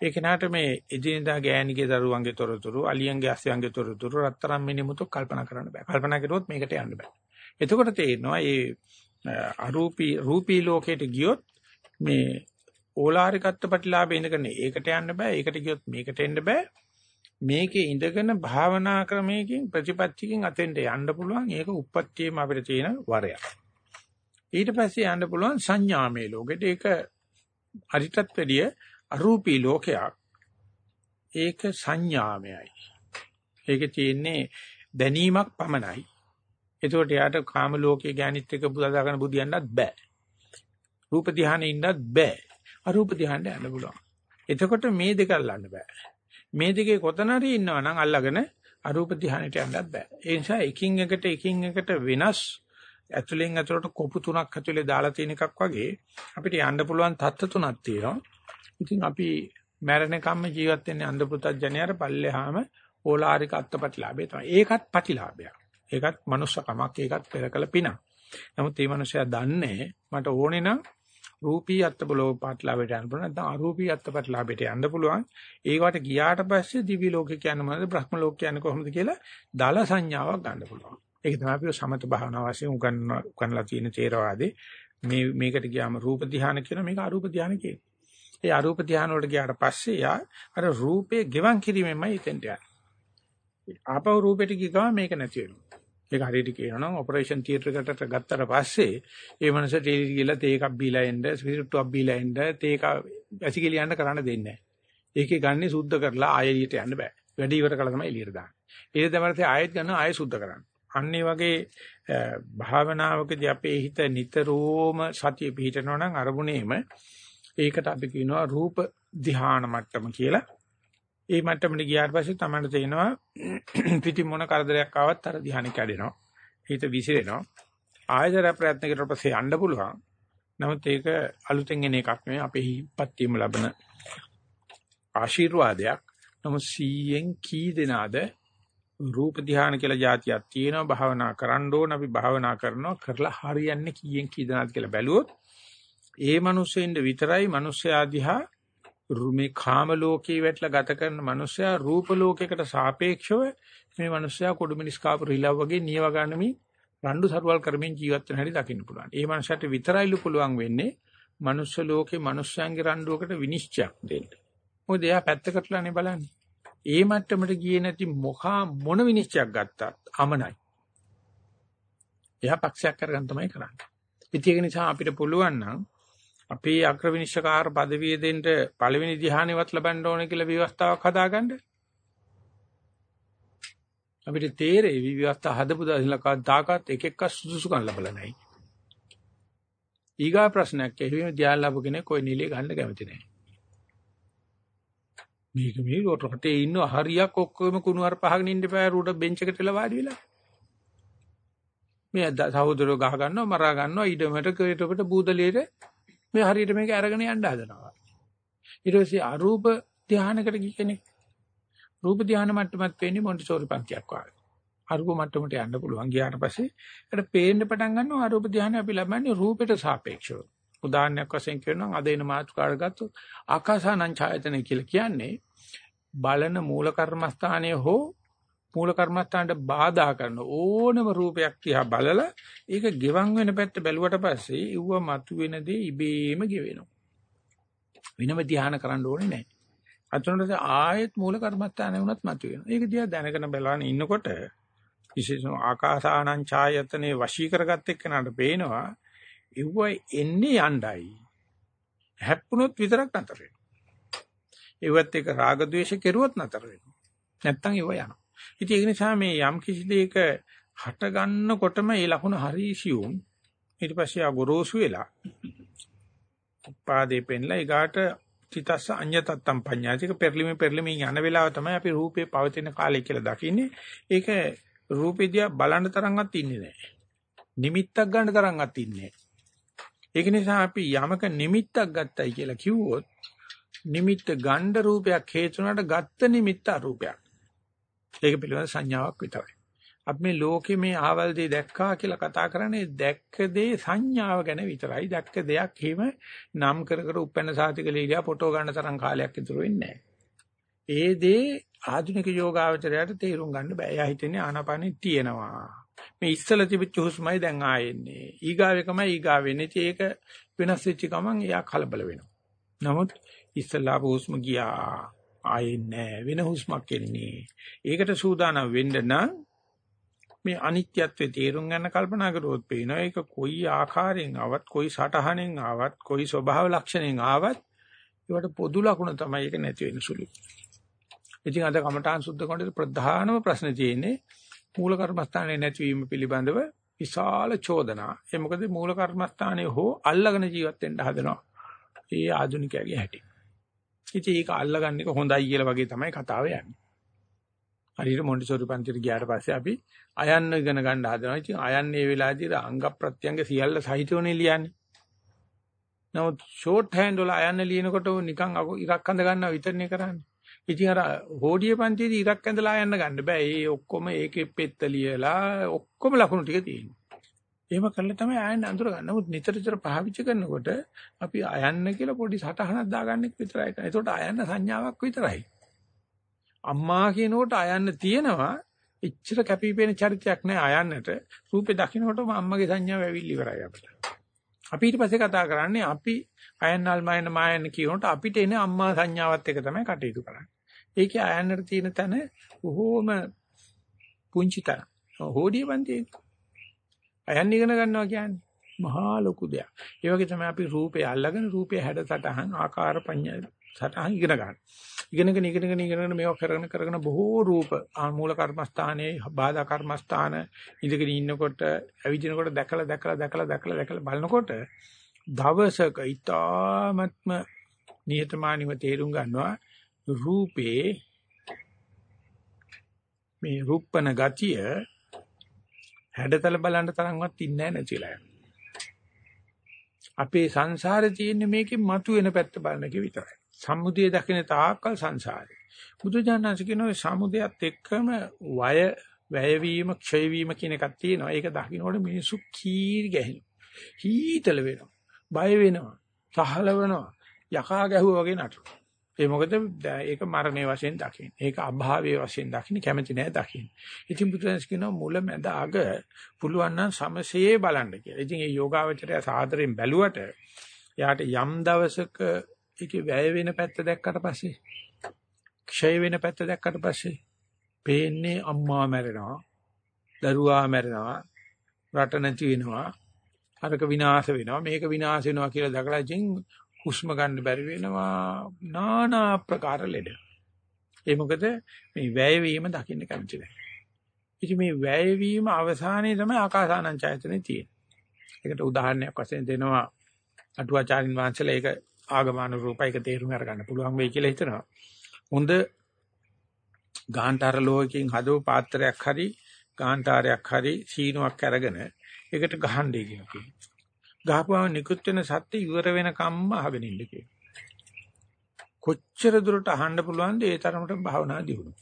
ඒ කෙනාට මේ එදිනදා ගෑණිගේ දරුවන්ගේ තොරතුරු, අලියන්ගේ අස්සයන්ගේ තොරතුරු, රත්තරන් මිනිමුතු කල්පනා කරන්න බෑ. කල්පනා කරුවොත් මේකට යන්න බෑ. එතකොට තේරෙනවා මේ අරූපී රූපී ලෝකයට ගියොත් මේ ඕලාරිකත්ව ප්‍රතිලාභේ ඉඳගෙන ඒකට යන්න බෑ. ඒකට ගියොත් මේකට එන්න බෑ. මේකේ ඉඳගෙන භාවනා ක්‍රමයකින් ප්‍රතිපත්තියකින් අතෙන්ට යන්න පුළුවන්. ඒක උප්පත්තියම අපිට තියෙන වරයක්. ඊට පස්සේ යන්න පුළුවන් සංඥාමය ලෝකෙට. ඒක අරිටත් වැඩිය අරූපී ලෝකයක් ඒක සංඥාමයයි. ඒකේ තියෙන්නේ දැනීමක් පමණයි. එතකොට යාට කාම ලෝකයේ ඥානිත් එක්ක බුදාදාගෙන බුදියන්නත් බෑ. රූප ධානයේ ඉන්නත් බෑ. අරූප ධානයට යන්න පුළුවන්. එතකොට මේ දෙක අල්ලන්න බෑ. මේ දෙකේ කොතනරි ඉන්නවා නම් අල්ලගෙන අරූප ධානයට යන්නත් බෑ. ඒ නිසා එකින් එකට එකින් එකට වෙනස් ඇතුලෙන් ඇතුලට කොපු තුනක් ඇතුලේ දාලා තියෙන එකක් වගේ අපිට යන්න පුළුවන් තත්ත්ව තුනක් තියෙනවා. ඉතින් අපි මැරෙන කම්ම ජීවත් වෙන්නේ අන්ධ පුතඥයර පල්ලෙහාම ඕලාරික අත්පත්ලාභය තමයි. ඒකත් පටිලාභයක්. ඒකත් මනුස්සකමක්. ඒකත් පෙරකල පිනක්. නමුත් මේ මනුස්සයා දන්නේ මට ඕනේ නම් රූපී අත්බලෝ පටලාභයට යන්න පුළුවන් නැත්නම් අරූපී අත්පත්ලාභයට යන්න පුළුවන්. ඒකට ගියාට පස්සේ දිවි ලෝකේ කියන්නේ මොනවද? බ්‍රහ්ම ලෝක කියන්නේ කොහොමද කියලා දල සංඥාවක් ගන්න පුළුවන්. ඒක තමයි අපි සමත භාවනා වශයෙන් උගන්වන උගන්ලා තියෙන තේරවාදී මේ මේකට ගියාම රූප ධානය කියන මේක අරූප ධානය කියන්නේ. ඒ අරූප ධානය වලට ගියාට පස්සේ යා අර රූපේ ගෙවන් කිරීමෙන්මයි එතෙන්ට යන්නේ. ආපහු රූපෙට ගිය ගමන් මේක නැති වෙනවා. ඒක හරියට කියනවා නම් ඔපරේෂන් තියටර් එකට ගත්තට පස්සේ ඒ මනස ටෙලි ගිහලා තේ එකක් බීලා එන්න, ස්පිරිට්ටුවක් බීලා එන්න, තේ එක ඇසිකිලි යන්න කරන්න දෙන්නේ නැහැ. ඒකේ ගන්නේ සුද්ධ කරලා ආයෙ එළියට යන්න බෑ. වැඩි ඉවර කළා තමයි එළියට දාන්නේ. ඊට දෙමරතේ ආයෙත් ගන්නවා ආයෙ සුද්ධ කරන්න. අන්න වගේ භාවනාවකදී අපේ හිත නිතරම සතිය පිහිටනවා නම් අරමුණේම ඒකට අපි කියනවා රූප ධ්‍යාන මට්ටම කියලා. ඒ මට්ටමට ගියාට පස්සේ තමයි තේනවා පිටි මොන කරදරයක් ආවත් අර ධ්‍යානෙ කැඩෙනවා. හිත විසිරෙනවා. ආයතර ප්‍රයත්න කරලා පස්සේ යන්න පුළුවන්. නමුත් ඒක අලුතෙන් එන එකක් නෙවෙයි අපේ හිප්පත්තියම ලබන ආශිර්වාදයක්. නමුත් 100න් කී දෙනාද රූප ධානය කියලා જાතියක් තියෙනවා භාවනා කරන්න ඕන අපි භාවනා කරනවා කරලා හරියන්නේ කීයෙන් කී දෙනාද කියලා බැලුවොත් ඒ මිනිස්සෙන්ද විතරයි මිනිස්යා දිහා මේ කාම ලෝකේ වැටලා ගත කරන මිනිස්සයා රූප ලෝකයකට සාපේක්ෂව මේ මිනිස්සයා කුඩු මිනිස් කාපු රිලව් වගේ නියව ගන්නමින් රණ්ඩු සරුවල් කරමින් ජීවත් වෙන හැටි දකින්න පුළුවන්. ඒ මනුස්සයට විතරයිලු පුළුවන් වෙන්නේ මනුස්ස ලෝකේ මනුස්සයන්ගේ රණ්ඩුවකට විනිශ්චයක් දෙන්න. මොකද එයා පැත්තකටලානේ බලන්නේ. ඒ මට්ටමට ගියේ නැති මොකා මොන විනිශ්චයක් ගත්තත් අමනයි. එයා පක්ෂයක් කරගන්න තමයි කරන්නේ. ඉතින් ඒක නිසා අපිට පුළුවන් නම් අපේ අග්‍රවිනිශ්චකාර পদවිය දෙන්න පළවෙනි ධ්‍යානෙවත් ලබන්න ඕනේ කියලා ව්‍යවස්ථාවක් හදාගන්න. අපිට තේරෙයි විවස්ථා හදපු දාලා දාකත් එක එක සුදුසුකම් ලැබලා නැහැ. ඊගා ප්‍රශ්නයක් ඇහිවීම ධ්‍යාන ලැබු කෙනෙක් කොයි නිලිය ගන්න කැමති නැහැ. මේක මේ රොටේ ඉන්න හරියක් ඔක්කොම කුණු හර පහගෙන ඉන්න බෑ රුඩ බෙන්ච් එකට වෙලා වාඩි වෙලා. මේ සහෝදරයෝ ගහ ගන්නවා මරා ගන්නවා ඊඩමට කේතකට බූදලියට මේ හරියට මේක අරගෙන යන්න හදනවා. ඊට පස්සේ අරූප ධානයකට ගිය කෙනෙක් රූප ධාන මට්ටමත් වෙන්නේ මොන්ටිසෝරි පන්තියක් වගේ. අරූප මට්ටමට යන්න පුළුවන් ගියාට පස්සේ ඒකට පේන්න පටන් ගන්නවා අරූප ධානය අපි ලබන්නේ රූපයට සාපේක්ෂව. උදාහරණයක් වශයෙන් කියනවා අද එන මාතෘකාවට ගත්තොත් ආකාසානං ඡායතන කියලා කියන්නේ බලන මූල කර්මස්ථානයේ හෝ මූල කර්මස්ථානට බාධා කරන ඕනම රූපයක් දිහා බලලා ඒක ගෙවන් වෙන පැත්ත බැලුවට පස්සේ ඉව්ව මතු වෙන දේ ඉබේම ගෙවෙනවා. වෙනම ධ්‍යාන කරන්න ඕනේ නැහැ. අතුනට ආයෙත් මූල කර්මස්ථානේ වුණත් මතු වෙනවා. ඒක දිහා දැනගෙන බලන ඉන්නකොට විශේෂම ආකාසානං ඡායතනේ වශී කරගත්ත එක්කනට පේනවා ඉව්ව එන්නේ යණ්ඩයි. හැප්පුණොත් විතරක් නතර වෙනවා. ඒවත් එක රාග ద్వේෂ කෙරුවොත් නතර වෙනවා. නැත්තම් ඒව යනවා. ඉතින් ඒ නිසා මේ යම් කිසි දෙයක හට ගන්නකොටම ඒ ලකුණ හරිසියුම් ඊට පස්සේ අගොරෝසු වෙලා පාදේ පෙන්ලා ඊගාට තිතස්ස අඤ්‍යතත්තම් පඤ්ඤාතික පෙරලිමේ පෙරලිමේ යන වෙලාව තමයි අපි රූපේ පවතින කාලය කියලා දකින්නේ. ඒක රූපෙදියා බලන්න තරම්වත් ඉන්නේ නැහැ. නිමිත්තක් ගන්න තරම්වත් ඉන්නේ නැහැ. ඒක නිසා අපි යමක නිමිත්තක් ගත්තයි කියලා කිව්වොත් නිමිත්ත ගණ්ඩ රූපයක් හේතුනට ගත්ත නිමිත්ත අරූපයක්. ඒක පිළිබඳ සංඥාවක් විතරයි. අපි මේ ලෝකේ මේ ආවල් දේ දැක්කා කියලා කතා කරන්නේ දැක්ක දේ සංඥාව ගැන විතරයි. දැක්ක දෙයක් හිම නම් කර කර උපැන්න සාතික ලීලියා ෆොටෝ ගන්න තරම් කාලයක් ඉතුරු වෙන්නේ ඒ දේ ආධුනික යෝගාවචරයට තේරුම් ගන්න බෑ. එයා හිතන්නේ ආනාපානෙ තියෙනවා. මේ ඉස්සල තිබිච්ච හුස්මයි දැන් ආයෙන්නේ. ඊගාව එකමයි ඊගාව වෙන්නේ. ඒක වෙනස් වෙච්ච ගමන් එයා කලබල වෙනවා. නමුත් ඉස්සලා හුස්ම ගියා. ආයෙන්නේ වෙන හුස්මක් එන්නේ. ඒකට සූදානම් වෙන්න නම් මේ අනිත්‍යත්වයේ තේරුම් ගන්න කල්පනා කරුවොත් පේනවා ඒක කොයි ආකාරයෙන් ආවත් කොයි සටහනෙන් ආවත් කොයි ස්වභාව ලක්ෂණෙන් ආවත් ඒවට පොදු ලක්ෂණ තමයි ඒක නැති වෙන සුළු. ඉතින් අද කමඨාන් සුද්ධ කරනකොට ප්‍රධානම ප්‍රශ්නේ තියෙන්නේ මූල කර්මස්ථානයේ නැතිවීම පිළිබඳව විශාල චෝදනා. ඒ මොකද මූල කර්මස්ථානයේ හෝ අල්ලගෙන ජීවත් වෙන්න හදනවා. ඒ ආධුනිකයාගේ හැටි. ඉතින් ඒක අල්ලගන්න එක හොඳයි කියලා වගේ තමයි කතාව යන්නේ. හරියට මොන්ටිසෝරි පන්තිට ගියාට පස්සේ අපි අයන්න ඉගෙන ගන්න හදනවා. ඉතින් අයන්න මේ වෙලාවේදී අංග ප්‍රත්‍යංග සියල්ල සහිතවනේ ලියන්නේ. නමුත් ෂෝට් හෑන්ඩ් වල අයන්න ලියනකොට නිකන් ඉරක් අඳ ගන්නවා විතරනේ කරන්නේ. ඉතින් අර හෝඩිය පන්තියේදී ඉරක් ඇඳලා යන්න ගන්න බෑ. ඒ ඔක්කොම ඒකේ පෙත්ත ලියලා ඔක්කොම ලකුණු ටික තියෙනවා. එහෙම කරලා තමයි අයන්න අඳුර ගන්න. නමුත් නිතර නිතර පාවිච්චි කරනකොට අපි අයන්න කියලා පොඩි සටහනක් දාගන්න එක විතරයි කරන්නේ. ඒකට අයන්න සංඥාවක් විතරයි. අම්මා කියනකොට අයන්න තියෙනවා. එච්චර කැපිපෙන චරිතයක් නෑ අයන්නට. රූපේ දකින්නකොටම අම්මගේ සංඥාව ඇවිල්ලි ඉවරයි අපිට. අපි ඊට පස්සේ කතා කරන්නේ අපි අයන්නල් මයන මායන කියනකොට අපිට එන අම්මා සංඥාවත් එක තමයි කටයුතු කරන්නේ. ඒකේ අයන්නට තියෙන තැන බොහෝම පුංචි තැන. හෝඩිය පන්තියේ අයන්න ඉගෙන ගන්නවා කියන්නේ මහා ලොකු දෙයක්. ඒ වගේ තමයි අපි රූපය අල්ලගෙන රූපය හැඩ සටහන් ආකාර පඤ්ඤා සටහන් ඉගෙන ගන්න. ඉගෙනගෙන ඉගෙනගෙන ඉගෙනගෙන මේවා කරගෙන කරගෙන බොහෝ රූප මූල කර්මස්ථානයේ බාධා කර්මස්ථාන ඉඳගෙන ඉන්නකොට ඇවිදිනකොට දැකලා දැකලා දැකලා දැකලා දැකලා බලනකොට දවසක ඊ타ත්ම නිහතමානීව තේරුම් ගන්නවා රූපේ මේ රූපන ගතිය හැඩතල බලන්න තරම්වත් ඉන්නේ නැතිලා අපේ සංසාරේ තියෙන්නේ මේකේ මතුවෙන පැත්ත බලන එක විතරයි. සම්මුතිය දකින තාක්කල් සංසාරේ. බුදුජානනාංශ කියන ඔය සමුදයත් එක්කම වය වැය වීම ක්ෂය වීම කියන එකක් තියෙනවා. ඒක දකින්නකොට මිනිස්සු කීරි ගැහෙනවා. හීතල වෙනවා. බය වෙනවා. සහලවනවා. යකා ගැහුවා වගේ නටනවා. ඒ මොකද ඒක මරණයේ වශයෙන් දකින්න. ඒක අභාවයේ වශයෙන් දකින්න කැමති නෑ දකින්න. ඉතින් බුදුන්ස් කියනවා මුල මැද අග පුළුවන් නම් සමසේ බලන්න කියලා. ඉතින් මේ යෝගාවචරය සාදරයෙන් බැලුවට යාට යම් දවසක ඒකේ වැය වෙන පැත්ත දැක්කට පස්සේ ක්ෂය වෙන පැත්ත දැක්කට පස්සේ පේන්නේ අම්මා මැරෙනවා, දරුවා මැරෙනවා, රට නැති වෙනවා, අරක විනාශ වෙනවා, මේක විනාශ වෙනවා කියලා දැකලා ඉතින් හුස්ම ගන්න බැරි වෙනවා, নানা ආකාර ලෙඩ. ඒ මොකද මේ වැය වීම දකින්න කැමති නැහැ. ඉතින් මේ වැය වීම අවසානයේ තමයි ආකාසානං ඡායතනෙ තියෙන්නේ. ඒකට උදාහරණයක් වශයෙන් දෙනවා අටුවාචාරින් වංශලා ඒක ආගමන රූපයක තේරුම් අරගන්න පුළුවන් වෙයි කියලා හිතනවා. හොඳ ගාන්ටාර ලෝකයෙන් හදව පාත්‍රයක් හරි ගාන්ටාරයක් හරි සීනුවක් අරගෙන ඒකට ගහන්නේ කියන කේ. ගහපුවම නිකුත් වෙන සත්‍ය ඉවර වෙන කම්ම අහගෙන ඉන්න කේ. කොච්චර දුරට අහන්න පුළුවන්ද ඒ තරමට භාවනා දියුණු.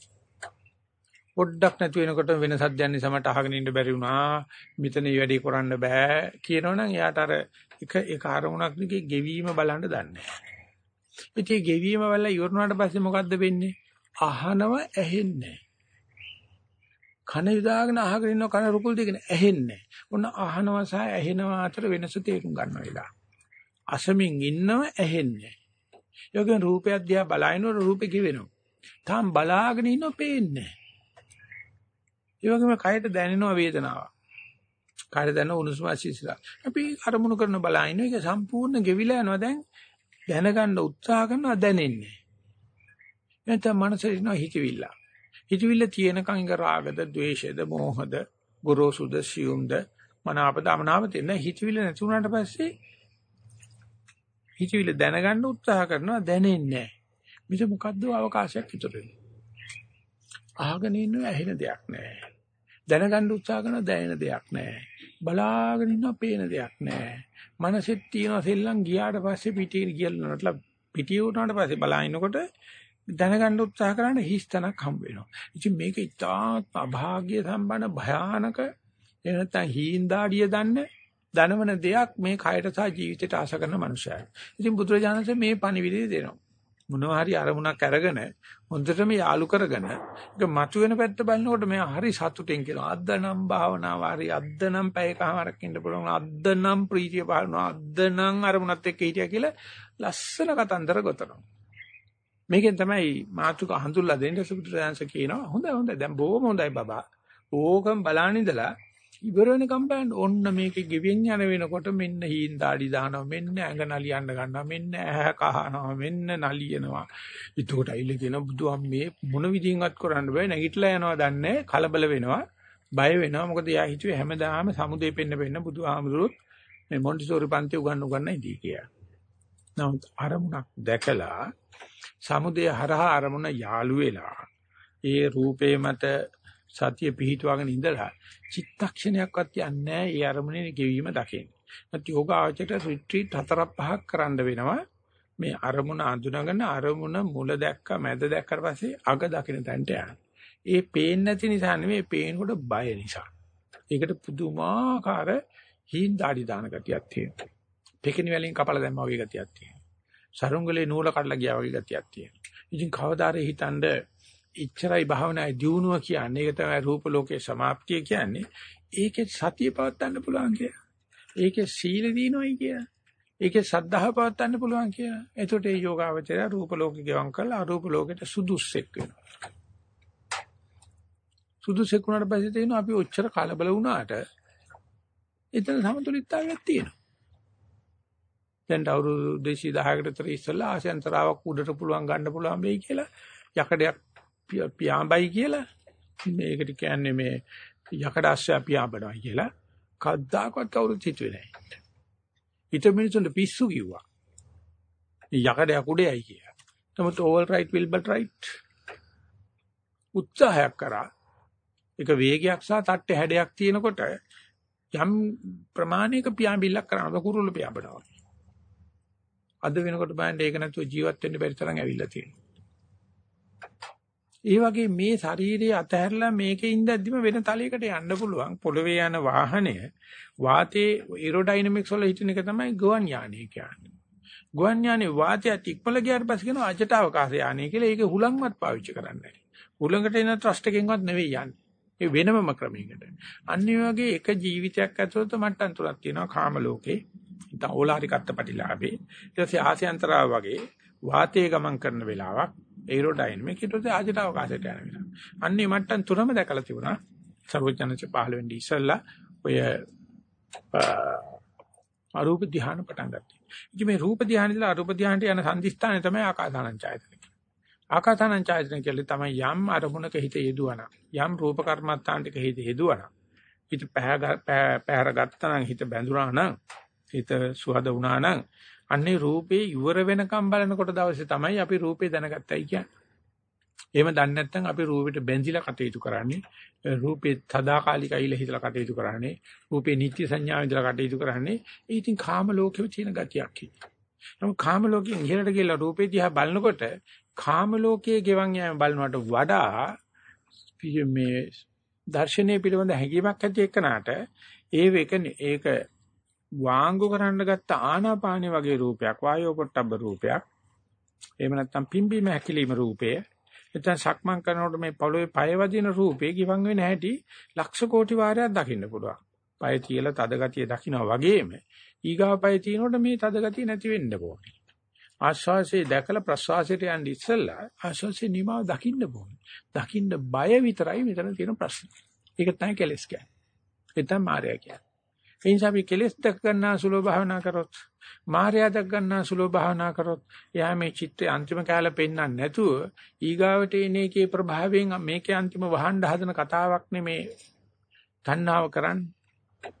පොඩ්ඩක් නැති වෙනකොට වෙන සද්දයන් නිසාමට අහගෙන ඉන්න බැරි වුණා. මෙතන මේ වැඩේ කරන්න බෑ කියනවනම් එයාට අර එක එක අරමුණක් දිගේ ගෙවීම බලන්න දන්නේ නැහැ. ඉතින් ගෙවීම වල ඉවරනාට පස්සේ මොකද්ද වෙන්නේ? අහනව ඇහෙන්නේ කන යදාගෙන අහගෙන ඉන්න කන රුකුල් දෙකන ඇහෙන්නේ ඔන්න අහනවා සහ ඇහෙනවා අතර වෙනස තේරුම් ගන්න වෙලා. අසමින් ඉන්නව ඇහෙන්නේ යෝගන රූපයක් දිහා බලනකොට රූපේ කිවෙනවා. තාම බලාගෙන ඉන්නව පේන්නේ ඒ වගේම කයට දැනෙනවා වේදනාවක්. කයට දැනෙන උණුසුම අසිසලා. අපි අරමුණු කරන බලාගෙන ඒක සම්පූර්ණ ගෙවිලා යනවා. දැන් දැනගන්න උත්සාහ කරනවා දැනෙන්නේ. නැත්නම් මනසේ ඉන්න හිතවිල්ල. හිතවිල්ල තියෙනකන් ඉඟ රාගද, ద్వේෂද, මෝහද, ගොරෝසුද, සියුම්ද, මනාපද, අමනාපද තියෙන හිතවිල්ල නැති වුණාට පස්සේ හිතවිල්ල දැනගන්න උත්සාහ කරනවා දැනෙන්නේ නැහැ. මිස මොකද්ද අවකාශයක් ඉතුරු වෙන්නේ. අහගෙන ඉන්න ඇහෙන දෙයක් නැහැ. දැනගන්න උත්සාහ කරන දැනෙන දෙයක් නැහැ. බලාගෙන ඉන්නවා පේන දෙයක් නැහැ. මනසෙත් තියෙන සෙල්ලම් ගියාට පස්සේ පිටිය කියලා පිටිය උනාට පස්සේ බලනකොට දැනගන්න උත්සාහ කරන හිස්තනක් හම්බ වෙනවා. ඉතින් මේක ඉතාමත් අභාග්‍ය සම්බන්ධ භයානක එහෙම නැත්නම් හීන්දාඩිය දන්න දනවන දෙයක් මේ කයට සහ ජීවිතයට ආශ කරන මනුස්සයයි. ඉතින් බුදුරජාණන්සේ මේ පණිවිඩය දෙනවා. මොනවා හරි අරමුණක් අරගෙන හොඳටම යාලු කරගෙන ඒක මතුවෙන පැත්ත බලනකොට මෙයා හරි සතුටින් කියනවා අද්දනම් භාවනාව හරි අද්දනම් පැයකමාරක් ඉන්න පුළුවන් අද්දනම් ප්‍රීතිය බලනවා අද්දනම් අරමුණත් එක්ක හිටියා කියලා ලස්සන කතන්දර ගොතනවා මේකෙන් තමයි මාතුක හඳුල්ලා දෙන්න සුබුදුරයන්ස කියනවා. හොඳයි හොඳයි. දැන් බොහොම හොඳයි බබා. ඕකම් බලන්න ඉඳලා ඉවර වෙනකම් බලන්න. ඔන්න මේකේ ගෙවෙන් යන වෙනකොට මෙන්න හීන් දාඩි දානවා. මෙන්න ඇඟ නලියන්න ගන්නවා. මෙන්න ඇහ කහනවා. මෙන්න නලියනවා. ඒකට අයිල කියන බුදුහාමේ මොන විදිහින්වත් කරන්න බෑ. නැගිටලා යනවා දන්නේ කලබල වෙනවා. බය වෙනවා. මොකද එයා හිතුවේ හැමදාම සමුදේ පෙන්න පෙන්න බුදුහාමුදුරුවෝ මේ මොන්ටිසෝරි පන්ති උගන්වු ගන්න ඉදී කියලා. නමුත් අරමුණක් දැකලා සමුදය හරහා අරමුණ යාලු වෙලා ඒ රූපේ මත සතිය පිහිටුවගෙන ඉඳලා චිත්තක්ෂණයක්වත් යන්නේ ඒ අරමුණේ ගෙවීම දකින්න. නැත්නම් යෝගාචරයට රිට්‍රීට් හතරක් පහක් කරන්න වෙනවා. මේ අරමුණ අඳුනගෙන අරමුණ මුල දැක්ක මැද දැක්කට පස්සේ අග දකින්න තැනට යන්න. ඒ පේන්නේ නැති නිසා නෙමෙයි පේනකොට බය නිසා. ඒකට පුදුමාකාර හීන් දාඩි දාන ගතියක් තියෙනවා. පෙකිනි වලින් කපලා දැම්මා වගේ ගතියක් තියෙනවා. සරුංගලේ නූල කඩලා ගියා වගේ ගතියක් තියෙනවා. ඉතින් කවදාරේ හිතනද ඉච්චරයි භාවනායි දියුණුව කියන්නේ ඒක තමයි රූප ලෝකේ સમાප්තිය කියන්නේ. ඒකේ සතිය පවත්වන්න පුළුවන් කියලා. ඒකේ සීල දිනවයි කියලා. ඒකේ සද්ධාව පවත්වන්න පුළුවන් කියලා. එතකොට මේ යෝගාවචරය රූප ලෝකේ ගෙවම් කරලා අරූප ලෝකෙට සුදුස්සෙක් වෙනවා. සුදුස්සෙක් වුණාට පස්සේ තේිනවා අපි ඔච්චර කලබල වුණාට එතන සමතුලිතතාවයක් තියෙනවා. දැන් අවුරුදු 210කට විතර ඉස්සෙල්ලා ආශයන්තරාවක් උඩට පුළුවන් ගන්න පුළුවන් වෙයි කියලා යකඩයක් පියාඹයි කියලා මේකට කියන්නේ මේ යකඩ අස්සය පියාඹනවා කියලා කද්දාකවත් කවුරුත් හිතුවේ නැහැ. ඊට මිනිසුන්ට පිස්සු කිව්වා. යකඩයක් උඩයයි කියලා. නමුත් Orville Wright Will but right උත්සාහයක් කරා ඒක වේගයක් සහ තට්ටේ හැඩයක් තියෙනකොට යම් ප්‍රමාණයක පියාඹිල්ලක් කරනවා කුරුල්ල පියාඹනවා. අද වෙනකොට බලන්න ඒක නැතුව ජීවත් වෙන්න බැරි තරම් ඇවිල්ලා තියෙනවා. ඒ වගේ මේ ශරීරයේ අතහැරලා මේකේ ඉඳද්දිම වෙන තලයකට යන්න පුළුවන්. පොළවේ යන වාහනය වාතයේ ඒරෝඩයිනමික්ස් වල හිටින එක තමයි ගුවන් යානය කියන්නේ. ගුවන් යානේ වාතයත් ඉක්මල ගියාට පස්සේ කියනවා අජට අවකාශ යානය කියලා. ඒක හුලංවත් පාවිච්චි කරන්නේ නැහැ. හුලඟට එන ට්‍රස්ට් එකෙන්වත් නෙවෙයි යන්නේ. ඒ වෙනමම ක්‍රමයකට. අන්න වගේ එක ජීවිතයක් ඇතුළත මට්ටම් තුනක් තියෙනවා කාම ලෝකේ. ඉතින් ඕලාරිකත්ත ප්‍රතිලාභේ. ඊට පස්සේ ආසයන්තරාව වගේ වාතයේ ගමන් කරන වෙලාවක් ඒරෝඩයිනමික් ඊට පස්සේ ආජට අවකාශයට යන වෙලාව. අන්නේ මට්ටම් තුනම දැකලා තිබුණා. සර්වඥාන්සේ පහළ වෙන්නේ ඉස්සල්ලා ඔය අරූප ධ්‍යාන පටන් ගත්තා. ඉතින් මේ රූප ධ්‍යානෙදලා අරූප ධ්‍යානට යන සංදිස්ථානය තමයි ආකාසානංචායතන. ආකාසානංචායතන කියන්නේ තමයි යම් අරමුණක හිත යෙදුවනම් යම් රූප කර්මත්තාන්ටක හිත යෙදුවනම් හිත පැහැර ගත්තා නම් හිත බැඳුනා නම් හිත සුහද වුණා නම් අන්නේ රූපේ ඉවර වෙනකම් බලනකොට දවසේ තමයි අපි රූපේ දැනගත්තයි කියන්නේ. එහෙම දන්නේ නැත්නම් අපි රූපෙට බැඳිලා කටයුතු කරන්නේ. රූපේ සදාකාලිකයිල හිතලා කටයුතු කරන්නේ. රූපේ නිත්‍ය සංඥාව ඉදලා කටයුතු කරන්නේ. ඒ ඉතින් කාම ලෝකෙව තියෙන ගතියක් කියන්නේ. නමුත් කාම ලෝකයෙන් ඉහළට ගිහලා රූපේ දිහා බලනකොට කාම ලෝකයේ ගෙවන් යෑම බලනවට වඩා මේ දර්ශනීය පිළිබඳ හැඟීමක් ඇති එක්කනට ඒ වේක ඒක වාංගු කරන්න ගත්ත ආනාපානෙ වගේ රූපයක් වායෝ පොට්ටබ්බ රූපයක් එහෙම නැත්නම් පිම්බීම හැකිලිම රූපය නැත්නම් සක්මන් කරනකොට මේ පොළොවේ පය වදින රූපේ ගිවන් වෙන හැටි ලක්ෂ කෝටි වාරයක් දකින්න පුළුවන්. පය තියලා තද ගතිය දකින්නා වගේම ඊගාව පය තිනකොට මේ තද ගතිය නැති වෙන්න ඕනේ. ආශ්වාසයේ දැකලා ප්‍රශ්වාසයට යන්න ඉස්සෙල්ලා ආශ්වාසයේ නිමාව දකින්න ඕනේ. දකින්න බය විතරයි මෙතන තියෙන ප්‍රශ්නේ. ඒක තමයි කෙලස් කියන්නේ. ඒ තමයි මායя කියන්නේ. ඒ නිසා අපි කෙලස් දැක ගන්නා සුලෝ භාවනා කරොත් මායя දැක ගන්නා සුලෝ භාවනා කරොත් එයා මේ චිත්තේ අන්තිම කාලෙ පෙන්වන්නේ නැතුව ඊගාවට එන එකේ ප්‍රභාවයෙන් මේකේ අන්තිම වහන්න හදන කතාවක් නෙමේ තණ්හාව කරන්නේ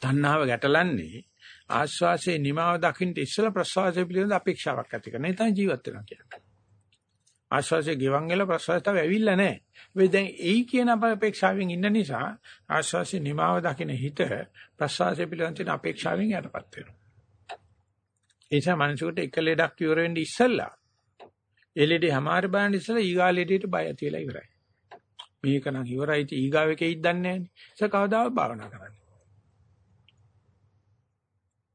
තණ්හාව ගැටලන්නේ ආශ්වාසයේ නිමාව දකින්න ඉස්සලා ප්‍රශ්වාසය පිළිබඳ අපේක්ෂාවක් ඇති කරන. ඒ තමයි ජීවත් වෙනවා කියන්නේ. ආශ්වාසයේ ගෙවන් වෙලා ප්‍රශ්වාසය තව ඇවිල්ලා නැහැ. වෙයි දැන් එයි කියන අපේක්ෂාවෙන් ඉන්න නිසා ආශ්වාසයේ නිමාව දකින හිත ප්‍රශ්වාසය පිළිබඳ තියෙන අපේක්ෂාවෙන් යටපත් වෙනවා. ඒ නිසා මනසකට එක ලෙඩක් ඉවර වෙන්න ඉස්සෙල්ලා ඒ ලෙඩේ හැමාර බලන්න ඉස්සෙල්ලා ඊගා ලෙඩේට බය ඇතිලා ඉවරයි. මේක නම් ඉවරයි ඊගාව එකෙයිද දන්නේ නැහැ නේ. ඒක කවදාවත් භාවනා කරන්නේ.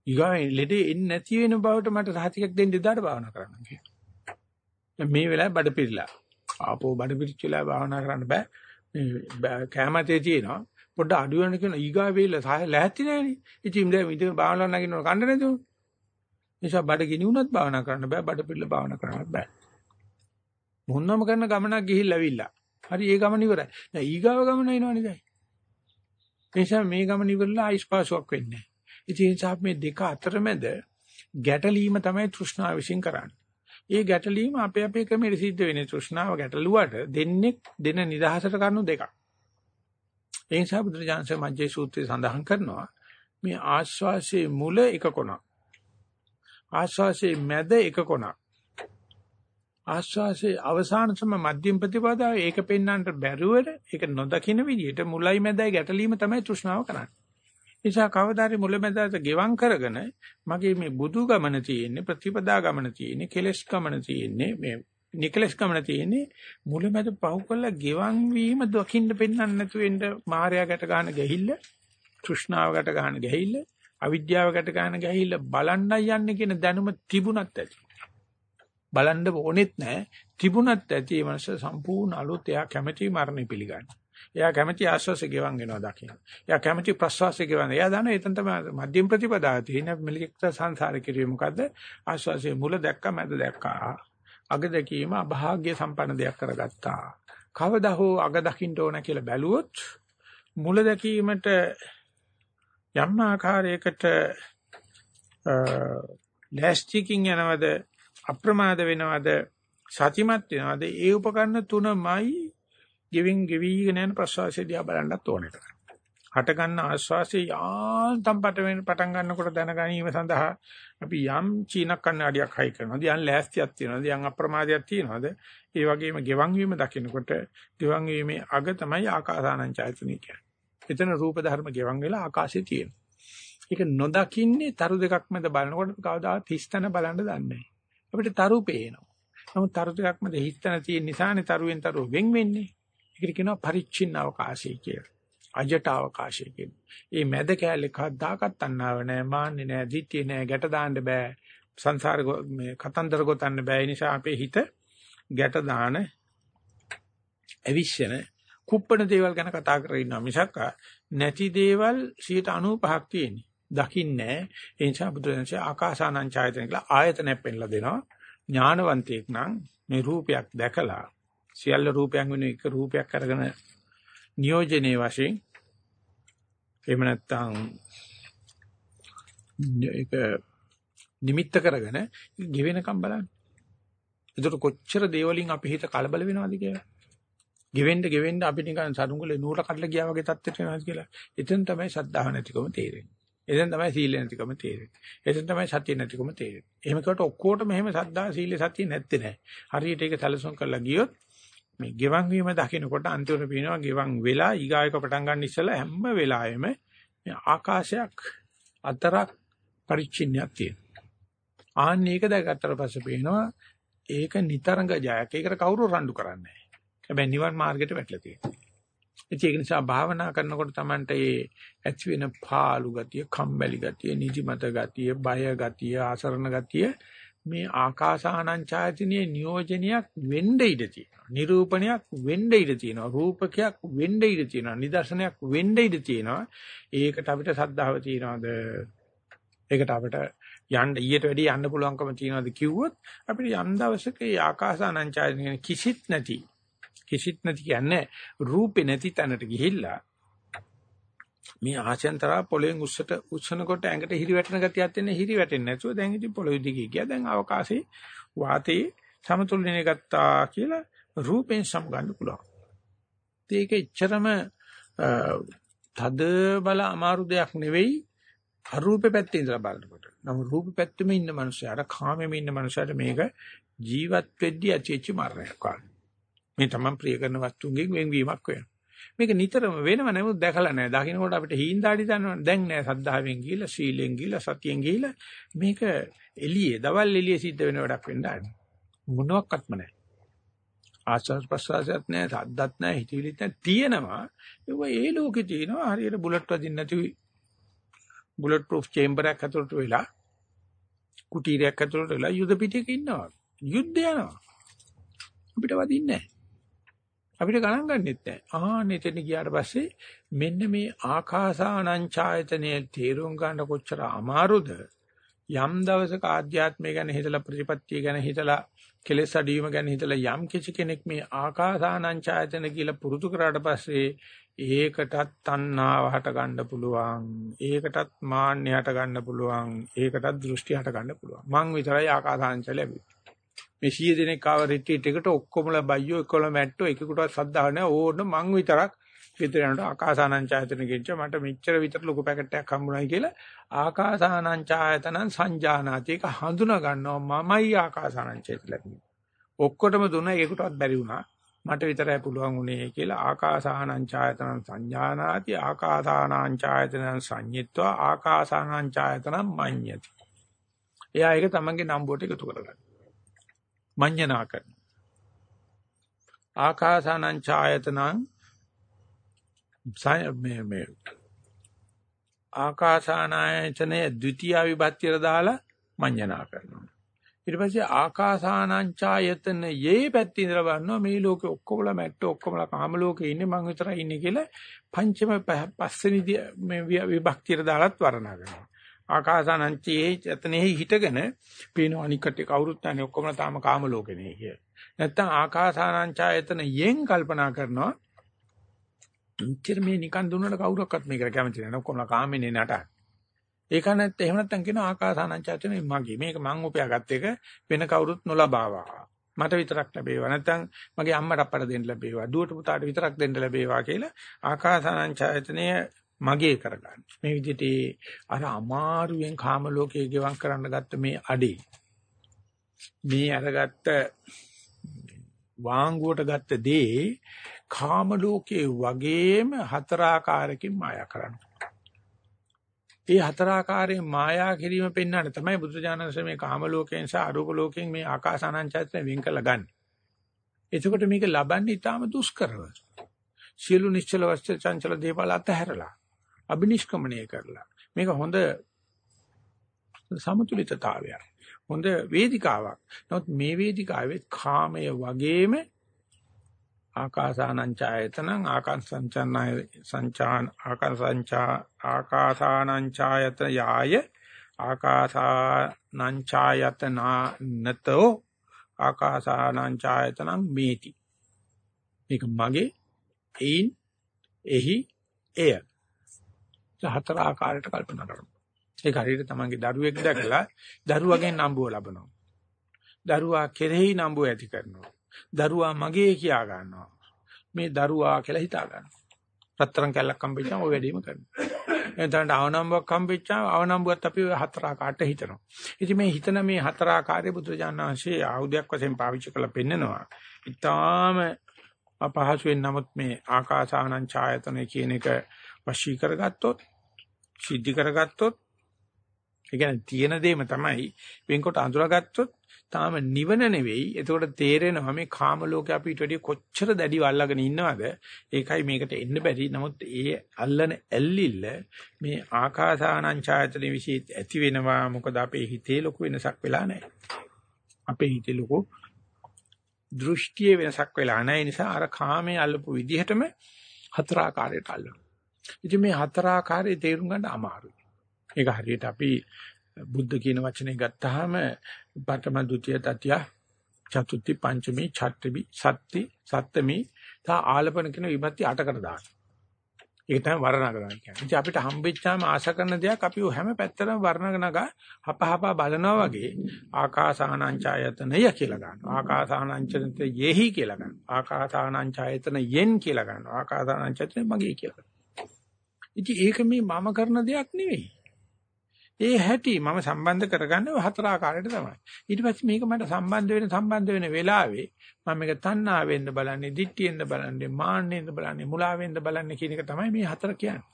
ඊගා ලෙඩේ එන්නේ නැති වෙන බවට මට සහතිකයක් දෙන්න ඉදාට භාවනා කරන්න කියලා. මේ වෙලාවේ බඩ පිරিলা. ආපෝ බඩ පිරිච්ච වෙලාව භාවනා කරන්න බෑ. මේ කැමතේ තියෙනවා. පොඩ්ඩ අඩු වෙන කියන ඊගා වේල සාය ලැහැත්ති නෑනේ. ඉතින් දැන් ඉතින් භාවනා නගිනව කන්න නැතුව. නිසා බඩ ගිනි වුණත් භාවනා කරන්න බෑ. බඩ පිරিলা භාවනා කරන්න බෑ. මොන්නම කරන ගමනක් ගිහිල්ලා ඇවිල්ලා. හරි ඒ ගමන ඉවරයි. දැන් ඊගාව ගමන එනවනේ දැන්. නිසා මේ ගමන ඉවරලා ආයිස්පාසුවක් වෙන්නේ. ඉතින් මේ දෙක අතරමැද ගැටලීම තමයි තෘෂ්ණාව විශ්ින් කරන්නේ. ඒ ගැටලීම අපේ අපේ ක්‍රමයට සිද්ධ වෙන්නේ තෘෂ්ණාව ගැටලුවට දෙන්නේ දෙන නිදහසට කරුණු දෙකක්. ඒ නිසා බුදුරජාණන්සේ මජ්ජේ සූත්‍රයේ සඳහන් කරනවා මේ ආශ්වාසයේ මුල එක කොනක්. ආශ්වාසයේ මැද එක කොනක්. ආශ්වාසයේ අවසාන සම මධ්‍යම ප්‍රතිපදාව ඒක පෙන්වන්නට බැරුවට ඒක නොදකින විදිහට මුලයි මැදයි ගැටලීම තමයි තෘෂ්ණාව කරන්නේ. නිසා කවදාරි මුලැමැදට ගෙවම් කරගෙන මගේ මේ බුදු ගමන තියෙන්නේ ප්‍රතිපදා ගමන තියෙන්නේ කෙලස් ගමන තියෙන්නේ මේ නිකලස් ගමන තියෙන්නේ මුලැමැද පහු කළා ගෙවම් වීම දකින්න පෙන්වන්න නැතු වෙන්න මායාවට ගන්න ගහිල්ල තෘෂ්ණාවකට ගන්න ගහිල්ල අවිද්‍යාවකට ගන්න ගහිල්ල බලන්නයි යන්නේ කියන දැනුම තිබුණත් ඇති. බලන්න ඕනෙත් නැහැ. තිබුණත් ඇති. මේ මනස සම්පූර්ණ අලුත් එයා කැමැති මරණය පිළිගන්න එයා කැමති ආශ්වාසය ගෙවන් වෙනවා දකින්න. එයා කැමති ප්‍රශ්වාසය ගෙවන්. එයා දන්නවා එතන තමයි මධ්‍යම ප්‍රතිපදාව තියෙන මිලික සංසාර කිරිය මොකද්ද? ආශ්වාසයේ මුල දැක්කා මැද දැක්කා. අග දැකීම අභාග්‍ය සම්පන්න දෙයක් කරගත්තා. කවදා හෝ අග දකින්න ඕන කියලා බැලුවොත් මුල දැකීමට යම් ආකාරයකට ලෑස්තිකින් යනවද අප්‍රමාද වෙනවද සතිමත් වෙනවද ඒ උපකරණ තුනමයි ගෙවින් ගෙවිගෙන යන ප්‍රශ්වාසය දිහා බලන්නත් ඕනේ. හට ගන්න ආශ්වාසය යාන්තම් පටන් ගන්නකොට දැන ගැනීම සඳහා අපි යම් චීන කන්නඩියක් හයි කරනවාද යම් ලෑස්තියක් තියනවාද යම් අප්‍රමාදයක් තියනවාද ඒ වගේම ගෙවන් වීම දකිනකොට ගෙවන් වීමේ අග තමයි ආකාසානං චෛතන්‍ය කියන්නේ. එතන රූප ධර්ම ගෙවන් වෙලා ආකාශයේ තියෙනවා. ඒක නොදකින්නේ තරු දෙකක් මැද බලනකොට කවදාවත් හිස්තන බලන්න දන්නේ නැහැ. අපිට තරු පේනවා. නමුත් තරු ටිකක් මැද හිතන තියෙන නිසානේ තරුවෙන් තරුව වෙන් වෙන්නේ. ඒකට කියනවා පරිච්ඡින්න අවකාශය කියලා. අජට අවකාශය කියන්නේ. මේ මැද කැලේ කද්දාකත් අන්නව නැහැ, මාන්නේ නැහැ, දිට්ඨිය නැහැ, ගැට දාන්න බෑ. සංසාර මේ කතන්දර ගොතන්න බෑ. ඒ නිසා අපේ හිත ගැට දාන අවිශ්‍යන කුප්පණ දේවල් ගැන කතා කරගෙන ඉන්නවා මිසක් නැති දේවල් 95ක් තියෙන්නේ. දකින්නේ ඒ නිසා බුදුරජාණන්සේ ආකාසානං ඡායතන කියලා ආයතනයක් පෙන්ලා දෙනවා. ඥානවන්තයෙක් නම් මේ රූපයක් දැකලා සියල්ල රූපයන් වෙන එක රූපයක් අරගෙන නියෝජනයේ වශයෙන් එහෙම නැත්නම් ඒක නිමිත්ත කරගෙන ගෙවෙනකම් බලන්න. ඒකට කොච්චර දේවලින් අපි හිත කලබල වෙනවද කියලා. ගෙවෙන්න ගෙවෙන්න අපි නිකන් සරුංගලේ නූල කඩලා ගියා වගේ තත්ත්වයට වෙනවද කියලා. එතෙන් තමයි සද්ධාව නැතිකම තේරෙන්නේ. එතෙන් තමයි සීල නැතිකම තේරෙන්නේ. එතෙන් තමයි සතිය නැතිකම තේරෙන්නේ. එහෙම කට ඔක්කොටම එහෙම සද්ධා සීල සතිය නැත්තේ නෑ. හරියට ඒක සැලසුම් කරලා ගියොත් මේ ගෙවන් වීම දකින්නකොට අන්තිමට පේනවා ගෙවන් වෙලා ඊගායක පටන් ගන්න ඉස්සලා හැම වෙලාවෙම ආකාශයක් අතරක් පරිච්ඡින්නයක් තියෙනවා. ආන්න ඒක දැකගත්තට පස්සේ පේනවා ඒක නිතරංග ජයක්. ඒකට කවුරු රණ්ඩු කරන්නේ නැහැ. හැබැයි නිවන් මාර්ගයට වැටලා තියෙනවා. ඒක නිසා භාවනා කරනකොට Tamanට මේ ඇති වෙන පාළු ගතිය, කම්මැලි ගතිය, නිදිමත ගතිය, බය ගතිය, ආසරණ ගතිය මේ ආකාසානං ඡායතනයේ නියෝජනයක් වෙන්න ඉඩ තියෙනවා. නිරූපණයක් වෙන්න ඉඩ තියෙනවා. රූපකයක් වෙන්න ඉඩ තියෙනවා. නිදර්ශනයක් වෙන්න ඉඩ තියෙනවා. ඒකට අපිට සද්ධාව තියනවාද? ඒකට අපිට යන්න ඊට වැඩි යන්න පුළුවන්කම තියනවාද කිව්වොත් අපිට යම් දවසක මේ ආකාසානං ඡායතනයේ කිසිත් නැති කිසිත් නැති කියන්නේ රූපේ නැති තැනට ගිහිල්ලා මේ ආශයන්තරා පොළෙන් උස්සට උස්සනකොට ඇඟට හිරි වැටෙන ගතියක් තියෙන හිරි වැටෙන්නේ නැතුව දැන් ඉතින් පොළොව දිගේ ගියා දැන් අවකාශයේ වාතයේ සමතුලනය ගත්තා කියලා රූපෙන් සමගන්න පුළුවන්. ඒක එච්චරම තද බල අමාරු දෙයක් නෙවෙයි අරූපේ පැත්තේ ඉඳලා බලනකොට. නමුත් රූප පැත්තෙම ඉන්න මනුස්සයාට කාමෙම ඉන්න මනුස්සයාට මේක ජීවත් වෙද්දී ඇතිවෙච්ච මරණයක් වගේ. මේ තමයි ප්‍රිය කරන වස්තුන්ගෙන් වෙන්වීමක් වෙනවා. මේක නිතරම වෙනව නමුත් දැකලා නැහැ. දකින්නකොට අපිට හීන්දාඩි දන්නවනේ. දැන් නෑ සද්ධාවෙන් ගිහිල්ලා, සීලෙන් ගිහිල්ලා, සතියෙන් ගිහිල්ලා මේක එළියේ, දවල් එළියේ සිද්ධ වෙන වැඩක් වෙන්න ආන්නේ. මොනවත්ක්ම නැහැ. ආස්වාද ප්‍රසආසයත් නැහැ, සද්දත් නැහැ, හිතවිලිත් නැහැ. තියෙනවා. ඒක ඒ ලෝකේ තියෙනවා. හරියට බුලට් වදින්න නැති බුලට් ප්‍රූෆ් චේම්බර් එකක් ඇතුළට වෙලා කුටීරයක් ඇතුළට වෙලා යුද පිටියක ඉන්නවා. යුද්ධ යනවා. අපිට වදින්නේ නැහැ. අපිට ගණන් ගන්නෙත් නැහැ. ආන්න එතන ගියාට පස්සේ මෙන්න මේ ආකාසානං ඡායතනයේ තේරුම් ගන්න කොච්චර අමාරුද? යම් දවසක ආධ්‍යාත්මය ගැන හිතලා ප්‍රතිපත්තිය ගැන හිතලා කෙලෙස් අඩීම ගැන හිතලා යම් කිසි කෙනෙක් මේ ආකාසානං ඡායතන කියලා පුරුදු කරාට පස්සේ ඒකටත් තණ්හාව හට ගන්න පුළුවන්. ඒකටත් මාන්නය හට ගන්න පුළුවන්. ඒකටත් දෘෂ්ටි හට ගන්න පුළුවන්. මං විතරයි ආකාසානං ලැබෙන්නේ මේ 100 දෙනෙක් ආව රිට්‍රීට් එකට ඔක්කොමලා බයියෝ එක්කම මැට්ටෝ එකෙකුටවත් සද්දාව නැහැ. ඕන මං විතරක් ගෙදර යනකොට ආකාසානං ඡායතන ගෙච්ච මට මෙච්චර විතර ලොකු පැකට් එකක් හම්බුනායි කියලා ආකාසානං ඡායතනං සංජානාති ඒක හඳුනා ගන්නවා. මමයි ආකාසානං ඡායතන ඔක්කොටම දුන්නා ඒකටවත් බැරි වුණා. මට විතරයි පුළුවන් උනේ කියලා ආකාසානං ඡායතනං සංජානාති ආකාසානං ඡායතනං සංඤිත්වා ආකාසානං ඡායතනං මඤ්ඤති. එයා ඒක තමන්ගේ නම්බුවට එකතු කරගන්නවා මඤ්ඤණා කරන ආකාසානං ඡායතනං මේ මේ ආකාසානායතනයේ ද්විතිය විභක්තියට දාලා මඤ්ඤණා කරනවා. ඊට පස්සේ ආකාසානං ඡායතන යේ පැත්තේ ඉඳලා බලනවා මේ ලෝකේ ඔක්කොමලා මැට්ට ඔක්කොමලා කාම ලෝකේ ඉන්නේ මං විතරයි ඉන්නේ කියලා පංචම පස්වෙනි මේ විභක්තියට දාලත් වර්ණනා කරනවා. ආකාසානංචයේ යතනෙහි හිටගෙන පේන අනිකට කවුරුත් නැහැ ඔක්කොම තාම කාම ලෝකෙනේ කිය. නැත්තම් ආකාසානංචායතන යෙන් කල්පනා කරනවා ඉච්චර මේ නිකන් දුන්නට කවුරක්වත් මේකට කැමති නැහැ. ඔක්කොම කාමෙනේ නටන. ඒක නැත්නම් එහෙම නැත්නම් කියනවා ආකාසානංචායතන මගේ. මේක මං උපයාගත් එක වෙන කවුරුත් නොලබාවා. මට විතරක් ලැබේවා නැත්නම් මගේ අම්මට අප්පට දෙන්න ලැබේවා දුවට පුතාට විතරක් දෙන්න ලැබේවා කියලා ආකාසානංචායතනය මගේ කරගන්න. මේ විදිහට අර අමාරුවෙන් කාම ලෝකයේ ගෙවම් කරන්න ගත්ත මේ අඩේ මේ අරගත්ත වාංගුවට ගත්ත දේ කාම ලෝකයේ වගේම හතර ආකාරකින් මායා කරනවා. ඒ හතර ආකාරයෙන් මායා කිරීම පෙන්වන්න තමයි බුදුජානක මේ කාම ලෝකයෙන් සහ අරූප ලෝකයෙන් මේ ආකාසානංචයත් වෙන් කරලා ගන්න. එතකොට මේක ලබන්නේ ඊටාම දුෂ්කරව. සියලු නිශ්චල වස්තු චංචල දේවල් අතහැරලා අබිනිෂ්ක්‍මණය කරලා මේක හොඳ සමතුලිතතාවයක්. හොඳ වේදිකාවක්. නමුත් මේ වේදිකාවේ කාමය වගේම ආකාසානං ඡායතනං ආකාසංචානාය සංචාන ආකාසංචා ආකාසානං ඡායත යාය ආකාසානං ඡායතනා නතෝ ආකාසානං ඡායතනං මේති මේක මගේ එයින් එහි එය හතර ආකාරයට කල්පනා කරනවා ඒක හරියට තමන්ගේ දරුවෙක් දැකලා දරුවගෙන් නම්බුව ලබනවා දරුවා කෙරෙහි නම්බුව ඇති කරනවා දරුවා මගේ කියා ගන්නවා. මේ දරුවා කියලා හිතා ගන්නවා. රත්තරන් කැල්ලක් හම්බෙච්චාම ඔය වැඩේම කරනවා. එතනට අවනම්බුවක් හම්බෙච්චාම අවනම්බුවත් අපි ඔය හතර ආකාරයට හිතනවා. ඉතින් මේ හිතන මේ හතර ආකාරයේ බුදුජානනාංශයේ ආයුධයක් වශයෙන් පාවිච්චි කරලා පෙන්නනවා. ඊටාම අපහසුවෙන් නමුත් මේ ආකාසානං ඡායතන කියන එක වශී කරගත්තොත් සිද්ධි කරගත්තොත් ඒ කියන්නේ තියෙන දෙයම තමයි වෙන්කොට අඳුරගත්තොත් තාම නිවන නෙවෙයි. එතකොට තේරෙනවා මේ කාම ලෝකේ අපි ඊට වැඩිය කොච්චර දැඩිව අල්ලගෙන ඉන්නවද? ඒකයි මේකට එන්න බැරි. නමුත් ඒ අල්ලන ඇල්ලිල්ල මේ ආකාසානං ඡායතන විශේෂ ඇති වෙනවා. මොකද අපේ හිතේ ලොකු වෙනසක් වෙලා නැහැ. අපේ හිතේ ලොකු දෘෂ්ටියේ වෙනසක් වෙලා නැහැ. නිසා අර කාමයේ අල්ලපු විදිහටම හතර ආකාරයට අල්ලනවා. ඉතින් මේ හතර ආකාරයේ තේරුම් ගන්න අමාරුයි. ඒක හරියට අපි බුද්ධ කියන වචනේ ගත්තාම පඨම ဒ ුතිය තතිය චතුත්ථි පංචමී ඡට්ඨමි සත්‍ති සත්තමි තා ආලපන කියන විභක්ති අටකට දාන. ඒක තමයි වර්ණගණන කියන්නේ. ඉතින් අපිට හම්බෙච්චාම ආශා කරන දෙයක් අපි හැම පැත්තටම වර්ණගණක හපහපා බලනවා වගේ ආකාසානංචායතනය කියලා ගන්නවා. ආකාසානංචනත යෙහි කියලා ගන්නවා. ආකාසානංචායතන යෙන් කියලා ගන්නවා. ආකාසානංචායතන මගේ කියලා ගන්නවා. ඉතින් ඒක මේ මම කරන දෙයක් නෙවෙයි. ඒ හැටි මම සම්බන්ධ කරගන්නේ හතර ආකාරයට තමයි. ඊට පස්සේ මේක මට සම්බන්ධ වෙන සම්බන්ධ වෙන වෙලාවේ මම මේක තණ්හා වෙන්න බලන්නේ, දිට්ඨියෙන්ද බලන්නේ, මාන්නෙන්ද බලන්නේ, මුලාවෙන්ද බලන්නේ කියන එක තමයි මේ හතර කියන්නේ.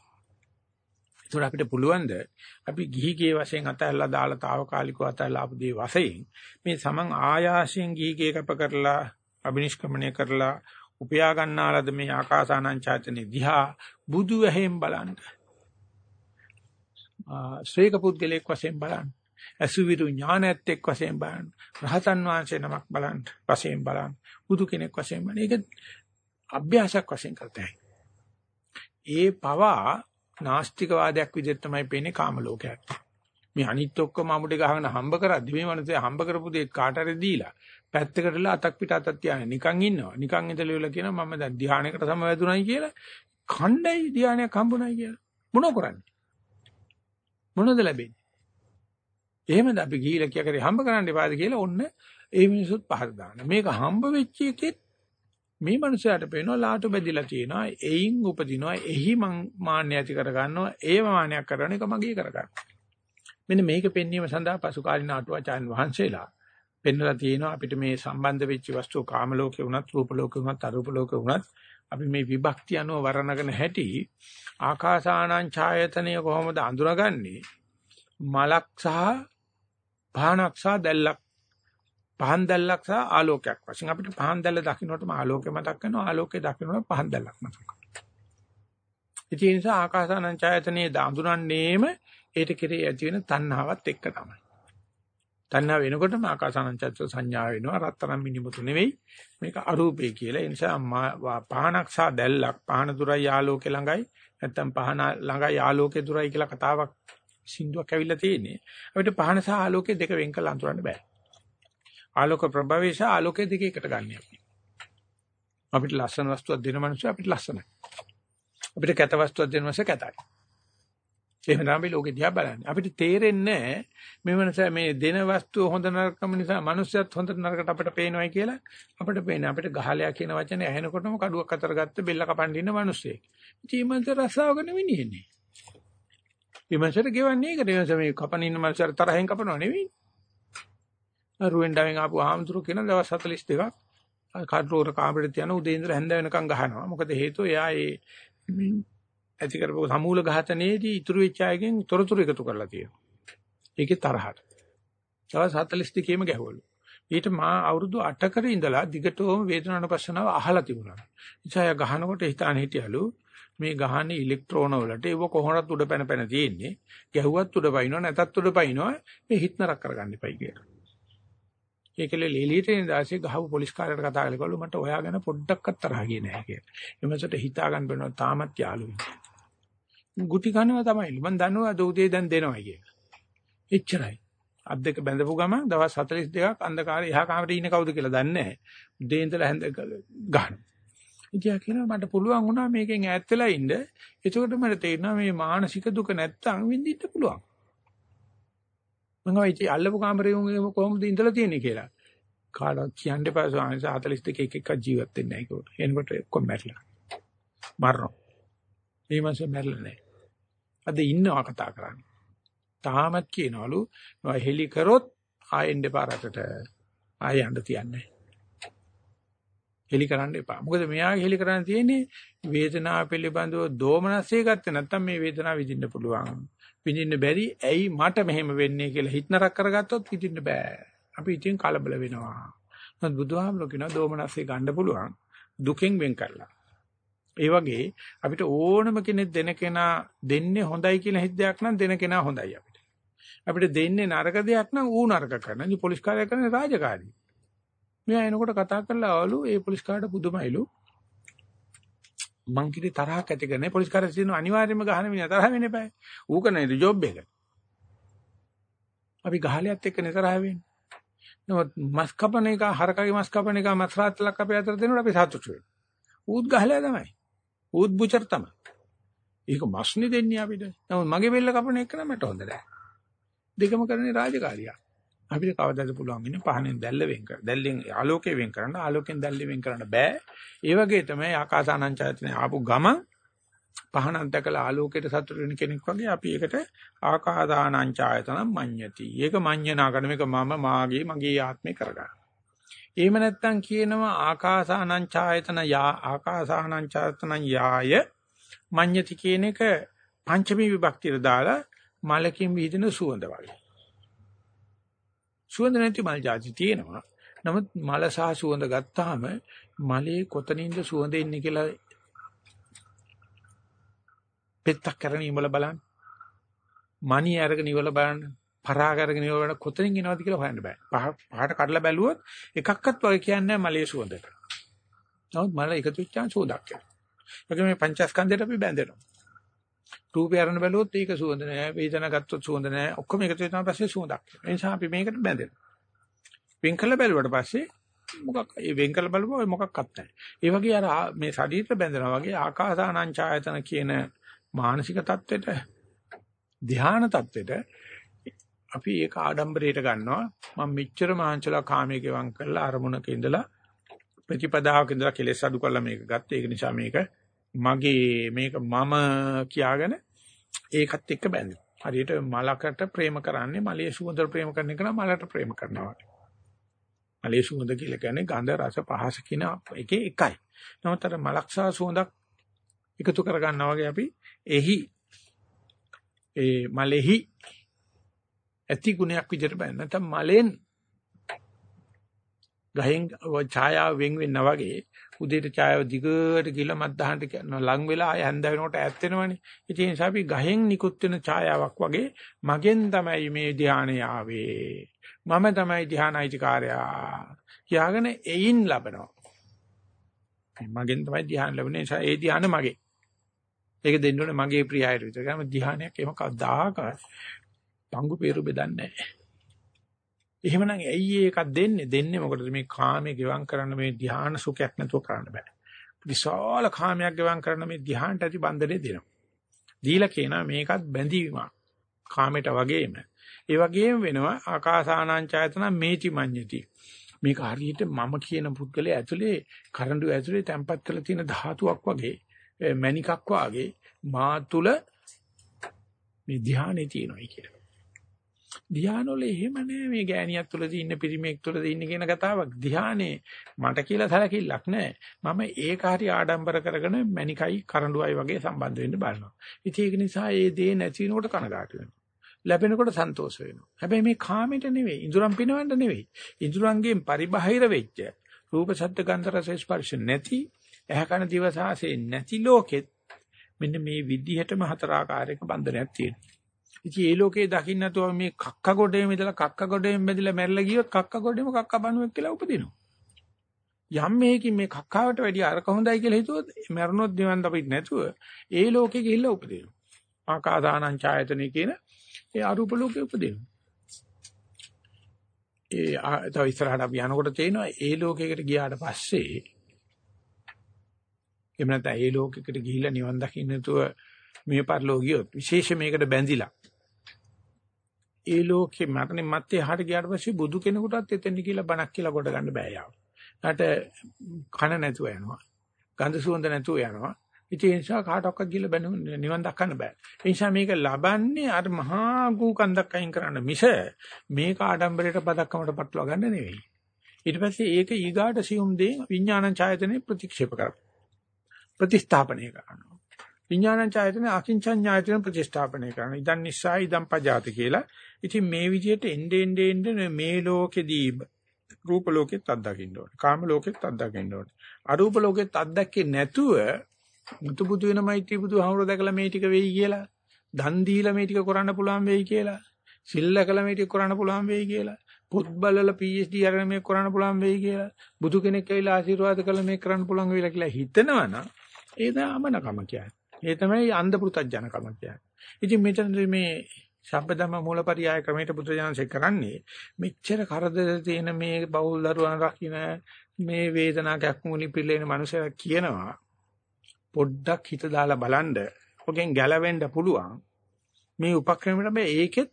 ඒතකොට අපිට පුළුවන්ද අපි ගිහි ගේ වශයෙන් අතහැරලා දාලා తాවකාලිකව අතහැරලා ආපු දේ වශයෙන් මේ සමන් ආයාසයෙන් ගිහි ගේ කැප කරලා අබිනිෂ්ක්‍මණය කරලා උපයා ගන්නාලද මේ ආකාසානං ඡාතනේ දිහා බුදු වැහෙන් බලන්න ශ්‍රේක පුද්ගලයෙක් වශයෙන් බලන්න. අසුවිරු ඥානයත් එක් වශයෙන් බලන්න. රහතන් වහන්සේ නමක් බලන්න. වශයෙන් බලන්න. බුදු කෙනෙක් වශයෙන් බලන්න. ඒක අභ්‍යාසයක් වශයෙන් කරතයි. ඒ පවා නාස්තිකවාදයක් විදිහට තමයි පේන්නේ කාම ලෝකයක්. මේ අනිත් ඔක්කොම අමුඩේ ගහගෙන හම්බ කරද්දි මේ මනසේ හම්බ කරපු දේ කාට හරි දීලා පැත්තකටලා අතක් පිට අතක් තියාගෙන නිකන් ඉන්නවා. නිකන් ඉඳලා ඉවල කියනවා මම දැන් ධානයකට සමවැදුණයි කියලා. ඛණ්ඩයි ධානයක් හම්බුණයි කියලා. මොනෝ කරන්නේ? මොනවද ලැබෙන්නේ? එහෙමද අපි ගිහිලා කිය කරේ හම්බ කරන්න එපාද කියලා ඔන්න ඒ මිනිසුත් පහර දාන. මේක හම්බ වෙච්ච එකෙත් මේ මනුස්සයාට පේනවා ලාටු බැදිලා තියෙනවා. එයින් උපදිනවා. එහි මං මාන්නය ඇති කර ගන්නවා. ඒව මාන්නයක් කරන එක මගේ කර ගන්න. මෙන්න මේක පෙන්වීම සඳහා පසු කාලින අටුවාචාන් වහන්සේලා පෙන්වලා තියෙනවා. අපිට මේ සම්බන්ධ වෙච්ච වස්තු කාම ලෝකේ වුණත් රූප ලෝකේ වුණත් අරූප ලෝකේ වුණත් අපි මේ විභක්ති අනුව වර්ණගෙන හැටි ආකාසානං ඡායතනය කොහොමද අඳුරගන්නේ? මලක් සහ පහනක් සහ දැල්ලක්. පහන් දැල්ලක් සහ ආලෝකයක් වශයෙන්. අපිට පහන් දැල්ල දකින්නකොටම ආලෝකය මතක් වෙනවා. ආලෝකය දකින්නකොට පහන් දැල්ලක් මතක් වෙනවා. ඒ නිසා ආකාසානං ඡායතනයේ දාඳුනන්නේම ඒට කෙරේ ඇති වෙන තණ්හාවත් එක්ක තමයි. තණ්හා වෙනකොටම ආකාසානංචත්ව සංඥා වෙනවා රත්තරන් මිනිමුතු නෙවෙයි. මේක අරූපේ කියලා. ඒ නිසා පහනක් සහ දැල්ලක් පහන දුරයි ආලෝකේ ළඟයි නැත්තම් පහන ළඟයි ආලෝකේ දුරයි කියලා කතාවක් සින්දුවක් ඇවිල්ලා තියෙන්නේ. අපිට පහන සහ ආලෝකේ දෙක වෙන් කරලා අඳුරන්න බෑ. ආලෝක ප්‍රභවය සහ ආලෝකේ දෙක එකට ගන්න අපි. අපිට ලස්සන වස්තුවක් දෙන මනුස්සය අපිට ලස්සනයි. අපිට කැත වස්තුවක් දෙන මනුස්සය කැතයි. එහෙම තමයි ලෝකෙ දිහා බලන්නේ. අපිට තේරෙන්නේ මේ මනස මේ දෙන වස්තුව හොඳ නරකම නිසා මනුස්සයත් හොඳ නරකට අපිට පේනවායි කියලා අපිට පේන්නේ. අපිට ගහලයා කියන වචනේ ඇහෙනකොටම කඩුවක් අතර ගත්ත බෙල්ල කපන්න ඉන්න මිනිස්සෙක්. ජීමන්ත රසාවගෙන විනියන්නේ. විමර්ශයට ගෙවන්නේ ඒකට. ඒ මේ කපන ඉන්න මිනිස්සුන්ට තරහෙන් කපනව නෙවෙයි. රුවෙන්ඩාවෙන් ආපු ආම්තුරු කියන දවස් 42ක් කඩරෝර කාමරේ තියන උදේ ඉඳලා හැන්ද වෙනකන් ගහනවා. මොකද හේතුව එයා ඒ ඇති කරපු සමූල ඝාතනයේදී ඉතුරු වෙච්ච අයගෙන් තොරතුරු එකතු කරලා තියෙනවා. ඒකේ තරහට. තව 42 කේම ගැහුවලු. ඊට මා අවුරුදු 8කට ඉඳලා දිගටම වේදනානුපස්සනාව අහලා තිබුණා. ඉතින් ගහනකොට හිතාන හිටියලු මේ ගහන්නේ ඉලෙක්ට්‍රෝන වලට ඒව කොහොමවත් උඩ පැන පැන තියෙන්නේ. ගැහුවත් උඩ පයින්නවා නැතත් උඩ පයින්නවා. මේ හිත නරක කරගන්න එපයි කියලා. ඒකල ලෙලියට ඉඳාසේ ගහව පොලිස් කාර්යයට කතා කරලා මට ඔයා ගැන පොඩ්ඩක්වත් තරහ ගියේ නැහැ කියලා. එමසට හිතා ගන්න බැනවා තාමත් යාළුවෙක්. ගුටි කනවා තමයි. මම දන්නවා දෝදේ දැන් දෙනවා කියලා. එච්චරයි. අත් දෙක බැඳපු ගම දවස් 42ක් අන්ධකාරයේ එහා කාමරේ ඉන්න කවුද කියලා දන්නේ නැහැ. උදේ ඉඳලා හැන්ද ගහනවා. ඉතියා කියනවා මට පුළුවන් වුණා මේකෙන් ඈත් වෙලා ඉන්න. එතකොට මට තේරෙනවා මේ මානසික දුක නැත්තම් විඳින්න පුළුවන්. මම ඉතින් අල්ලපු කාමරේ උන් කොහොමද ඉඳලා තියෙන්නේ කියලා. කාටවත් කියන්න එපා ස්වාමීන් වහන්සේ 42 එක එක ජීවත් වෙන්නේ නැහැ කිව්වා. එනකොට ඔක්කොම මැරිලා. මරනවා. මේ මාසේ මැරිලා නැහැ. අද ඉන්නවා කතා කරන්නේ. තාමත් කියනවලු හෙලි කරොත් ආයෙන්න එපා රටට. ආයෙ යන්න තියන්නේ. හෙලි කරන්න එපා. මොකද මෙයාගේ හෙලි කරන්න තියෙන්නේ වේදනාව පිළිබඳව දෝමනස්සේ ගත්තේ නැත්තම් මේ වේදනාව විඳින්න පුළුවන්. විඳින්න බැරි ඇයි මට මෙහෙම වෙන්නේ කියලා හිතනරක් කරගත්තොත් විඳින්න බෑ. අපි ඉතින් කලබල වෙනවා. නමුත් බුදුහාමුදුරුවෝ කියනවා දෝමනස්සේ ගන්න පුළුවන් දුකෙන් වෙන් කරලා. ඒ වගේ අපිට ඕනම කෙනෙක් දෙන කෙනා දෙන්නේ හොඳයි කියලා හිතයක් නම් දෙන කෙනා හොඳයි අපිට. අපිට දෙන්නේ නරක දෙයක් නම් ඌ නරක කරන. ඉතින් පොලිස් කාර්යය කරන්නේ රාජකාරී. මෙයා එනකොට කතා කරලා ආවලු ඒ පොලිස් කාර්යයට පුදුමයිලු. මං කිරි තරහක් ඇති කරන්නේ පොලිස් කාර්යය තියෙන අනිවාර්යයෙන්ම ගහන මිනිහා තරහ වෙන්න එපා. ඌ කරන්නේ ජොබ් එක. අපි ගහලියත් එක්ක නතරහ වෙන්නේ. නමුත් මස් කපන එක හරකගේ මස් කපන එක මස් රාත්ලක් අපේ අතර දෙනකොට අපි සතුටු වෙනවා. ඌත් ගහලා තමයි. ඌත් බුචර් තමයි. ඒක මස්නේ දෙන්නේ අපිට. නමුත් මගේ බෙල්ල කපන එක නම් මට හොඳ නෑ. දෙකම කරන්නේ රාජකාරියක්. අපිට කවදාද පුළුවන් ඉන්නේ පහනෙන් දැල්ල වෙන් කර. දැල්ලෙන් ආලෝකය වෙන් කරන්න, ආලෝකයෙන් දැල්ල වෙන් කරන්න බෑ. ඒ වගේ තමයි ආකාසානංචයතනේ ආපු ගමන් පහනක් දැකලා ආලෝකයට සතුට වෙන කෙනෙක් වගේ අපි ඒකට ආකාදානංචායතන මඤ්ඤති. ඒක මඤ්ඤනා කරන මේක මම මාගේ මගේ ආත්මේ කරගන්න. එහෙම නැත්නම් කියනවා ආකාසානංචායතන යා ආකාසානංචායතන යාය මඤ්ඤති කියන එක පංචමී විභක්තියට දාලා මලකින් විහිදෙන සුවඳ වගේ. සුවඳ නැති මල් જાති තියෙනවා. නමුත් මල සහ සුවඳ ගත්තාම මලේ කොතනින්ද සුවඳ එන්නේ කියලා පෙත්තක් කරගෙන ඉමල බලන්න. මණි අරගෙන ඉවල බලන්න. පරාග අරගෙන ඉවල බලන්න කොතනින් එනවද කියලා හොයන්න බෑ. පහට කඩලා බැලුවොත් එකක්වත් වගේ කියන්නේ මලේ සුවඳට. නමුත් මල එකතු වෙච්චාන් සුවඳක් එනවා. ඒක මේ පංචස්කන්ධයට අපි බැඳෙනවා. රූපය අරන් බැලුවොත් ඒක සුවඳ නෑ. වේදනා ගත්තොත් සුවඳ නෑ. ඔක්කොම එකතු වෙනා පස්සේ සුවඳක්. ඒ නිසා අපි මේකට බැඳෙනවා. වෙන් කළ බැලුවට පස්සේ මොකක් ඒ වෙන් කළ බලපුවා මොකක්වත් නැහැ. ඒ වගේ අර මේ ශරීරය බැඳෙනවා වගේ ආකාසානං ඡායතන කියන මානසික தත්වෙට ධ්‍යාන தත්වෙට අපි ඒක ආඩම්බරයට ගන්නවා. මම මෙච්චර මහන්සලා කාමයේ ගෙවම් කරලා අරමුණක ඉඳලා ප්‍රතිපදාවක ඉඳලා කෙලෙස් අඩු කරලා මේක ගත්තා. ඒක නිසා මේක මගේ මේක මම කියාගෙන ඒකත් එක්ක බැඳෙනවා හරියට මලකට ප්‍රේම කරන්නේ මලයේ සුවඳ ප්‍රේම කරන එක නම් මලට ප්‍රේම කරනවා මලයේ සුවඳ කියලා කියන්නේ ගන්ධ රස පහස කියන එකේ එකයි. නමුත් අර මලක් සහ සුවඳක් එකතු කර ගන්නවා වගේ අපි එහි ඒ මලෙහි ඇති ගුණයක් විදිහට බලන්න නැත්නම් මලෙන් ගහෙන් ඡායාව වෙන් වෙන්නා වගේ උදේට ඡායාව දිගට ගිහලා මත්දහනට කරනවා ලං වෙලා ආය හැන්ද වෙනකොට ඈත් වෙනවනේ. ඉතින් ඒ නිසා අපි ගහෙන් නිකුත් වෙන ඡායාවක් වගේ මගෙන් තමයි මේ ධානය ආවේ. මම තමයි ධානයිතිකාරයා කියාගෙන එයින් ලබනවා. මගෙන් තමයි ධානය ලැබෙන්නේ ඒ නිසා ඒ ධානය මගේ. ඒක දෙන්න ඕනේ මගේ ප්‍රියයට විතර. ගම ධ්‍යානයක් එහෙම කවදාකවත් පංගු peeru බෙදන්නේ නැහැ. එහෙමනම් ඇයි ඒකක් දෙන්නේ? දෙන්නේ මොකටද මේ කාමයේ ගෙවම් කරන්න මේ ධ්‍යාන සුඛයක් නැතුව කරන්න බෑ. විශාල කාමයක් ගෙවම් කරන මේ ධ්‍යානට ඇති බන්ධනේ දෙනවා. දීලා කියනවා මේකත් බැඳීමක්. කාමයට වගේම. ඒ වගේම වෙනවා ආකාසානංචයතන මේති මඤ්ඤති. මේක හරියට මම කියන පුද්ගලයා ඇතුලේ කරඬු ඇතුලේ තැම්පත් කරලා තියෙන ධාතුවක් වගේ මණිකක් වාගේ මා තුල මේ ධානයේ තියෙනවායි කියලා. ධ්‍යානවල එහෙම නෑ මේ ගෑණියක් තුල තියෙන පිරිමේක් තුල තියෙන කියන කතාවක්. ධ්‍යානේ මට කියලා සැලකිල්ලක් නෑ. මම ඒක හරි ආඩම්බර කරගෙන මණිකයි කරඬුවයි වගේ සම්බන්ධ වෙන්න බලනවා. ඉතින් ඒක නිසා ඒ දේ නැති වෙනකොට කනගාටු වෙනවා. ලැබෙනකොට සන්තෝෂ වෙනවා. හැබැයි මේ කාමෙට නෙවෙයි ඉඳුරම් පිනවන්න නෙවෙයි. ඉඳුරංගෙන් පරිබාහිර වෙච්ච රූප ශබ්ද ගන්ධ රස ස්පර්ශ නැති ඇහ කන දිව සාසේ නැති ලෝකෙත් මෙන්න මේ විදිහටම හතර ආකාරයක බන්ධනයක් තියෙනවා. ඉතින් ඒ ලෝකේ දකින්න නැතුව මේ කක්ක ගොඩේම ඉඳලා කක්ක ගොඩේම බැඳිලා මැරලා ගියොත් කක්ක ගොඩේම කක්ක බණුවෙක් කියලා උපදිනවා. යම් මේකින් මේ කක්කාවට වැඩිය අරක හොඳයි කියලා හිතුවොත් මැරුණොත් නිවන් දපිට නැතුව ඒ ලෝකෙ ගිහිල්ලා උපදිනවා. ආකාසානං ඡායතනෙ කියන ඒ අරූප ලෝකෙ උපදිනවා. ඒ තව ඉස්සරහට අපි යනකොට තේනවා ඒ ලෝකයකට ගියාට පස්සේ එහෙම නැත්නම් ඒ ලෝකයකට ගිහිල්ලා නිවන් දකින්න නැතුව මේ පරිලෝකියොත් විශේෂ මේකට බැඳිලා ඒ ලෝකේ මරණය මැත්තේ එහාට ගියාට පස්සේ බුදු කෙනෙකුටත් එතෙන් කියලා බණක් කියලා කොට ගන්න බෑ යාව. ඊට කන නැතුව යනවා. ගන්ධ සුවඳ නැතුව යනවා. ඉතින් ඒ නිසා කාටවත් ගිහලා බැනු නිවන් දක්කන්න බෑ. ඒ නිසා මේක ලබන්නේ අර මහා ගූ කන්දක් අයින් කරන්න මිස මේක ආඩම්බරයට පදක්කමට පටලවා ගන්න නෙවෙයි. ඊට පස්සේ ඒක ඊගාට සියුම් දේ විඥානං ඡායතනෙ ප්‍රතික්ෂේප කරනවා. ප්‍රතිස්ථාපනය කරනවා. විඥානං ඡායතන අකින්චඤ්ඤායතන ප්‍රතිස්ථාපනය කරන. ඉදන් නිසා ඉදන් පජාති කියලා. ඉතින් මේ විදිහට එnde ende ende මේ ලෝකෙදී රූප ලෝකෙත් අත්දකින්න ඕනේ. කාම ලෝකෙත් අත්දකින්න ඕනේ. අරූප ලෝකෙත් අත්දැකේ නැතුව මුතු බුදු වෙනමයිටි බුදුහාමුදුර දැකලා මේ ටික වෙයි කියලා. දන් දීලා මේ ටික කරන්න පුළුවන් වෙයි කියලා. සිල්ල කළ මේ ටික කරන්න පුළුවන් වෙයි කියලා. පොත් බලලා PhD අරගෙන මේක කරන්න පුළුවන් වෙයි කියලා. බුදු කෙනෙක් ඇවිල්ලා ආශිර්වාද කළා මේක කරන්න පුළුවන් වෙයිලා කියලා හිතනවනම් ඒ තමයි අමනකම කියන්නේ. ඒ තමයි අන්ධ පුතඥකම කියන්නේ. ඉතින් මෙතන මේ සම්පදම මූලපරියාය ක්‍රමයට බුදුජානසෙ කරන්නේ මෙච්චර කරදර තියෙන මේ බෞල් දරුවන් රකින්න මේ වේදනාවක් මුනි පිළේන මනුස්සයෙක් කියනවා පොඩ්ඩක් හිත දාලා බලන්න ඔකෙන් ගැලවෙන්න පුළුවන් මේ උපක්‍රමයට මේ ඒකෙත්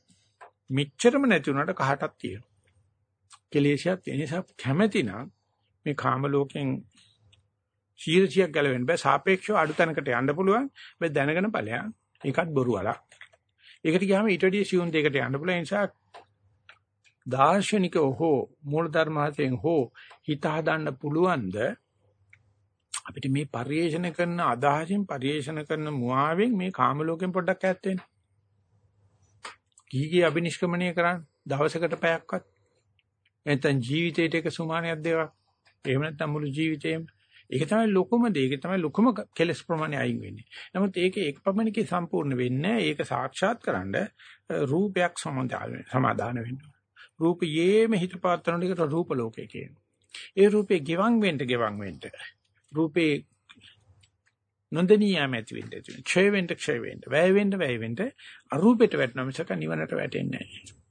මෙච්චරම නැති වුණාට කහටක් තියෙනවා කෙලෙසියක් ඒ නිසා කැමැතිනම් මේ කාම ලෝකෙන් 100ක් ගැලවෙන්න බෑ. සාපේක්ෂව අඩු තැනකට යන්න පුළුවන්. මේ දැනගෙන ඵලයන් ඒකත් බොරු වලක් ඒකට ගියාම ඊට වැඩිය සියුම් දෙයකට යන්න පුළුවන්. නිසා දාර්ශනික හෝ මූලධර්ම හතෙන් හෝ හිත හදන්න පුළුවන්ද අපිට මේ පරිේෂණ කරන අදහසින් පරිේෂණ කරන මුවාවෙන් මේ කාම ලෝකෙන් පොඩ්ඩක් ඈත් වෙන්න. කීකී අබිනිෂ්ක්‍මණය කරන්න දවසකට පැයක්වත්. නැත්නම් ජීවිතේට එක සුමානයක් දෙකක් එහෙම නැත්නම් මුළු ජීවිතේම ඒක තමයි ලොකුම දේ. ඒක තමයි ලොකුම කෙලස් ප්‍රමාණය අයින් වෙන්නේ. නමුත් ඒක එක්පමණකේ සම්පූර්ණ වෙන්නේ ඒක සාක්ෂාත් කරන්න රූපයක් සමාදාන වෙන්න. රූපයේම හිත පාත්‍රන එකට රූප ලෝකේ කියනවා. ඒ රූපේ ගෙවන් වෙන්න ගෙවන් වෙන්න. රූපේ නොදෙනියම ඇති වෙන්න ඇති වෙන්න. ක්ෂය වෙන්න ක්ෂය වෙන්න. වැය වෙන්න වැය වෙන්න අරූපෙට වැටෙනවා මිසක නිවනට වැටෙන්නේ නැහැ.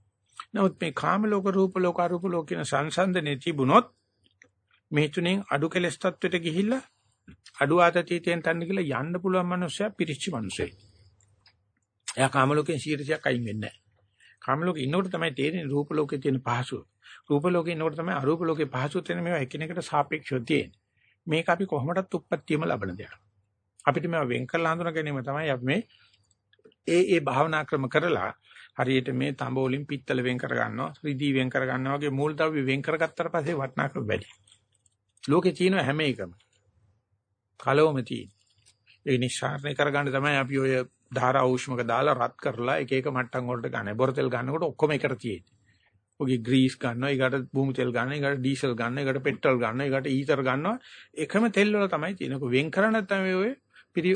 නමුත් මේ කාම ලෝක රූප ලෝක අරූප ලෝක කියන සංසන්දනේ තිබුණොත් මේ තුනෙන් අඩු කෙලස් තත්වෙට ගිහිල්ලා අඩු ආතතියෙන් තන්න කියලා යන්න පුළුවන් මනුස්සයා පිරිච්ච මනුස්සයෙක්. එයා කාම ලෝකෙන් 100ක් අයින් වෙන්නේ නැහැ. කාම ලෝකේ ඉන්නකොට තමයි තේරෙන්නේ රූප ලෝකේ තියෙන පහසුව. රූප ලෝකේ ඉන්නකොට තමයි අරූප ලෝකේ පහසුව තියෙන මේවා එකිනෙකට සාපේක්ෂව තියෙන්නේ. මේක අපි කොහොමදත් උප්පත්තියම ලබන දෙයක්. අපිට මේවා වෙන් කරලා හඳුනා ගැනීම තමයි අපි මේ ඒ ඒ භාවනා ක්‍රම කරලා හරියට මේ තඹ වලින් පිත්තල වෙන් කර ගන්නවා, රිදී වෙන් කර ගන්නවා වගේ මූලද්‍රව්‍ය වෙන් කරගත්තට පස්සේ වටිනාකම වැඩි. ලෝකේ තියෙන හැම එකම. කලවම තියෙන. ඒ නිස්සාරණය කරගන්න තමයි අපි ඔය ධාරා ඖෂ්මක දාලා රත් කරලා එක එක මට්ටම් වලට ගන්න. බොරතෙල් ගන්නකොට ඔක්කොම එකට තියෙන්නේ. ඔගේ ග්‍රීස් ගන්නවා, ඊකට භූමි තෙල් ගන්නවා, ඊකට ඩීසල් ගන්නවා, ඊකට පෙට්‍රල් ගන්නවා, ඊකට ඊතර ගන්නවා. එකම තෙල් වල තමයි තියෙන්නේ. ඔක වෙන් කරන්නේ නැත්නම් ඔය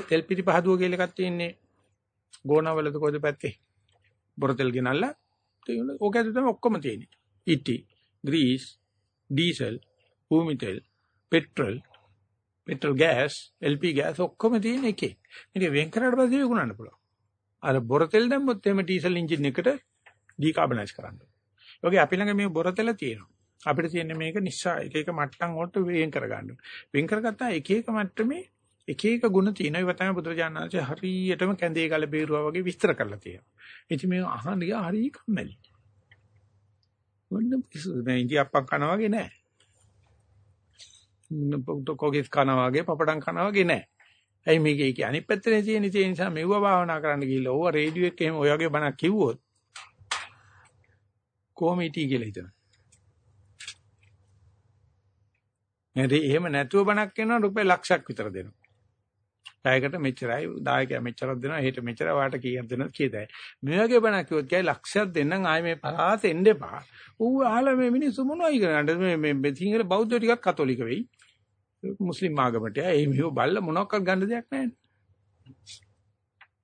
තෙල් පිටිපහදුව කියලා එකක් තියෙන්නේ. ගෝනවලද කොයිද පැත්තේ? බොරතෙල් ගෙනල්ලා ඕක ඇතුළේ තමයි ඔක්කොම තියෙන්නේ. ඉටි, ග්‍රීස්, ඩීසල්, භූමි තෙල්, petrol petrol gas LP gas ඔක්කොම තියෙන එකේ. මේක වෙන් කරාට පස්සේ විකුණන්න පුළුවන්. අර බොරතෙල් දැම්මොත් එහෙම ඩීසල් එන්ජින් එකට ඩිකාබනයිස් කරන්න. ඒ වගේ අපි ළඟ මේ බොරතෙල තියෙනවා. අපිට තියෙන මේක නිසා එක එක මට්ටම් වලට වෙන් කරගන්න. වෙන් කරගත්තා එක එක මට්ටමේ එක එක ಗುಣ තියෙනවා. ඒවා තමයි බුදුරජාණන් වහන්සේ හරියටම කැඳේ ගල බේරුවා වගේ විස්තර කරලා තියෙනවා. ඉතින් මේ අහන්න ගියා හරිය කම්මැලි. මොන්න මේ ඉන්දියාප්පක් කනවා වගේ නෑ. කොගෙස් කනවා වගේ පපඩම් කනවා වගේ නෑ. ඇයි මේක ඒක අනිත් පැත්තේ තියෙන ඒ නිසා මෙව්ව භාවනා කරන්න ගිහිල්ලා ඕව රේඩියෝ එකේ එහෙම ඔය වගේ බණක් කිව්වොත් කොහොම හිටී කියලා හිතනවා. නේද? එහෙම නැතුව බණක් කියනවා රුපියල් ලක්ෂයක් විතර දෙනවා. පැයකට මෙච්චරයි දායකයා මෙච්චරක් දෙනවා හෙට මෙච්චර වාට කීයක් දෙනවද කියතයි. මේ වගේ බණක් කිව්වොත් කියයි ලක්ෂයක් දෙන්නම් ආයේ මේ පරාත එන්න එපා. ඌ අහලා මේ මිනිස්සු මොනවයි කරන්නේ මේ මේ සිංහල බෞද්ධ ටිකක් කතෝලික වෙයි. මුස්ලිම් ආගමට ඒ මෙහෙව බල්ල මොනක්වත් ගන්න දෙයක් නැහැ.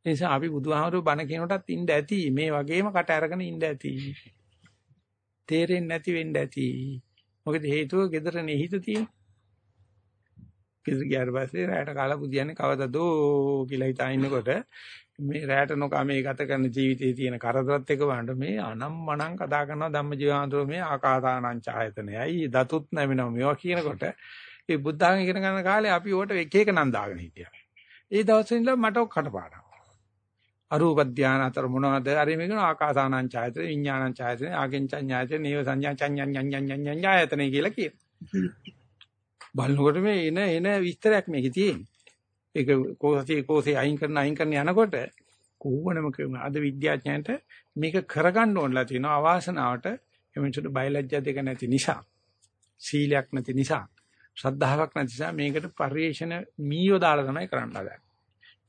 ඒ නිසා අපි බුදුහාමුදුරුවෝ බණ කියනකොටත් ඉන්න ඇති මේ වගේම කට අරගෙන ඉන්න ඇති. තේරෙන්නේ නැති වෙන්න ඇති. මොකද හේතුව gedara හිත තියෙන්නේ. කිසි ගියාට පස්සේ රැයට කාලා පුදියන්නේ කවදදෝ කියලා හිතා ඉන්නකොට මේ රැයට නොකා මේ ගත කරන ජීවිතයේ තියෙන කරදරත් එක වහන්න මේ අනම්මනම් කතා කරනවා ධම්මජීවාන්තෝ මේ ආකාසානං ඡායතනයයි දතුත් නැවෙනවා මේවා කියනකොට ඒ බුද්ධාගම ඉගෙන ගන්න කාලේ අපි උකට එක එක නම් දාගෙන හිටියා. ඒ දවස්වල ඉඳලා මට කටපාඩම්. අරූප ධාන අතර මොනවද? අර මේ කියන ආකාසානං ඡායතන, විඥානං ඡායතන, ආගෙන්චඤ්ඤායතන, නේව සංඥා චඤ්ඤඤ්ඤඤ්ඤඤ්ඤඤ්ඤායතන කියලා කියනවා. බලනකොට මේ එන එන විස්තරයක් මේකේ තියෙන්නේ. ඒක කෝසී කෝසේ අයින් කරන අයින් කරන යනකොට කොහොමනම අද විද්‍යාඥයන්ට මේක කරගන්න ඕනලා තියෙනවා අවාසනාවට එමෙන්සුට බයලජ්ජා දෙක නැති නිසා සීලයක් නැති නිසා ශ්‍රද්ධාවක් නැති නිසා මේකට පරිේශන මීයෝ දාලා තමයි කරන්න හදන්නේ.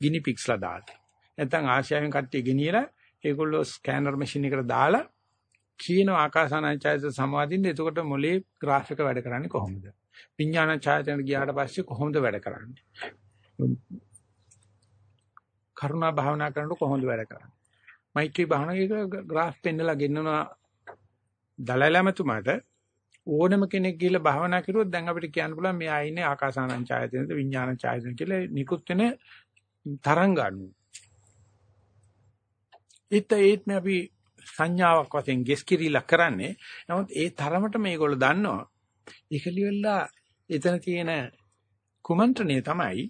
ගිනි පික්ස්ලා දාලා. නැත්නම් ආශාවෙන් කට්ටිය ගෙනියලා ඒගොල්ලෝ ස්කෑනර් මැෂින් එකට දාලා කියන ආකාසානංචයස සමාදින්න එතකොට මොලේ ග්‍රාෆ් එක වැඩ කරන්නේ කොහොමද? විඥාන ඡායතනට ගියාට පස්සේ කොහොමද වැඩ කරන්නේ? කරුණා භාවනා කරනකොට කොහොමද වැඩ කරන්නේ? මෛත්‍රී භාවනාවේ ග්‍රාෆ් පෙන්නලා ගෙන්නනවා දලලමතුමාට ඕනම කෙනෙක් ගිහලා භාවනා කරුවොත් දැන් අපිට කියන්න පුළුවන් මෙයා ඉන්නේ ආකාසානං ඡායතනද විඥාන ඡායතන කියලා නිකුත් වෙන තරංග අණු. ඊට ඒත් මේ අපි සංඥාවක් වශයෙන් ගෙස් කිරීලා කරන්නේ. නමුත් ඒ තරමට මේගොල්ලෝ දන්නවා. ඒක ලියලා එතන තියෙන කුමන්ත්‍රණය තමයි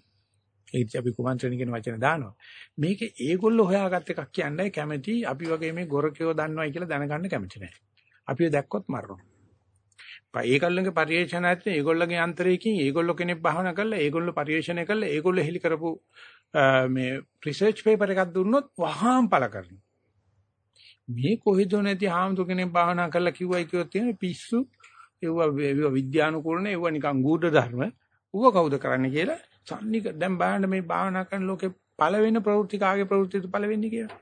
ඒත් අපි කුමන්ත්‍රණ කියන වචන දානවා. මේක ඒගොල්ලෝ හොයාගත් එකක් කියන්නේ කැමැති අපි වගේ මේ ගොරකයෝ දන්නවයි කියලා දැනගන්න කැමති නැහැ. අපිව දැක්කොත් මරනවා. ඒගොල්ලෝගේ පරිශ්‍රණයත් ඒගොල්ලෝගේ අන්තරයකින් ඒගොල්ලෝ කෙනෙක් භාවනා කරලා ඒගොල්ලෝ පරිශ්‍රණය කරලා ඒගොල්ලෝ හෙලි කරපු මේ රිසර්ච් පේපර් එකක් දුන්නොත් වහාම පළ කරනවා. මේ කොහෙද නැති ආම්තු කෙනෙක් භාවනා කරලා කිව්වයි කියොත් තියෙන පිස්සු ඒව විද්‍යානුකූලනේ ඒව නිකන් ගුඪ ධර්ම. ඌව කවුද කරන්නේ කියලා සම්නික දැන් බලන්න මේ භාවනා කරන ලෝකේ පළවෙනි ප්‍රවෘත්ති කාගේ ප්‍රවෘත්තිද පළවෙනි කියලා.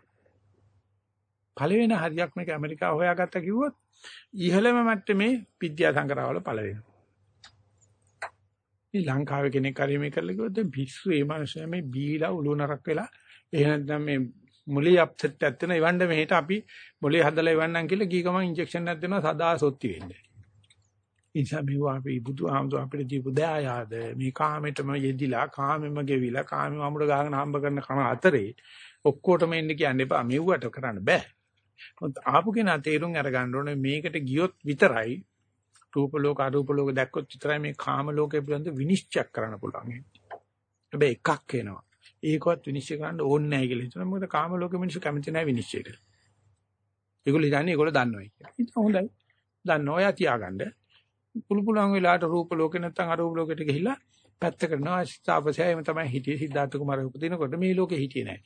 පළවෙනි හරියක් මේක ඇමරිකාව හොයාගත්ත කිව්වොත් ඉහළම මට්ටමේ විද්‍යා සංකරවල පළවෙනි. මේ ලංකාවේ කෙනෙක් හරි මේ කරලා කිව්වොත් දැන් පිස්සු ඒ මනුස්සයා මේ බීලා උළු නරක් වෙලා එහෙ නැත්නම් මේ මොලේ අප්සෙට් එකක් තියෙනවා ඉවන්න මෙහෙට අපි මොලේ හදලා ඉවන්නම් කියලා ගී ගමන් ඉන්ජෙක්ෂන් එකක් දෙනවා සදා සොත්ති වෙන්නේ. නිසා මේවා අපි බුදුහාමුදුර අපිට දීපු දයායාද මේ කාමෙටම යෙදිලා කාමෙම ගෙවිලා කාමෙම අමුඩ ගහගෙන හම්බ කරන කන අතරේ ඔක්කොටම එන්න කියන්න එපා මෙව්වට කරන්න බෑ. මොකද ආපු කෙනා තේරුම් අරගන්න ඕනේ මේකට ගියොත් විතරයි රූප ලෝක අරූප ලෝක දැක්කොත් විතරයි මේ කාම ලෝකේ පිළිබඳ විනිශ්චය කරන්න පුළුවන්. හැබැයි එකක් එනවා. ඒකවත් විනිශ්චය කරන්න ඕනේ නැහැ කියලා හිතනවා. මොකද කාම ලෝකෙ මිනිස්සු කැමති නැහැ විනිශ්චයට. ඒගොල්ලෝ හිතන්නේ ඒගොල්ලෝ දන්නවයි කියලා. ඉතින් හොඳයි. දන්නෝ ඔයා තියාගන්න. පුළු පුළුවන් වෙලාවට රූප ලෝකේ නැත්තම් අරූප ලෝකෙට ගිහිල්ලා පැත්ත කරනවා තාපසයම තමයි හිටියේ සිද්ධාර්ථ කුමාරය උපදිනකොට මේ ලෝකේ හිටියේ නැහැ.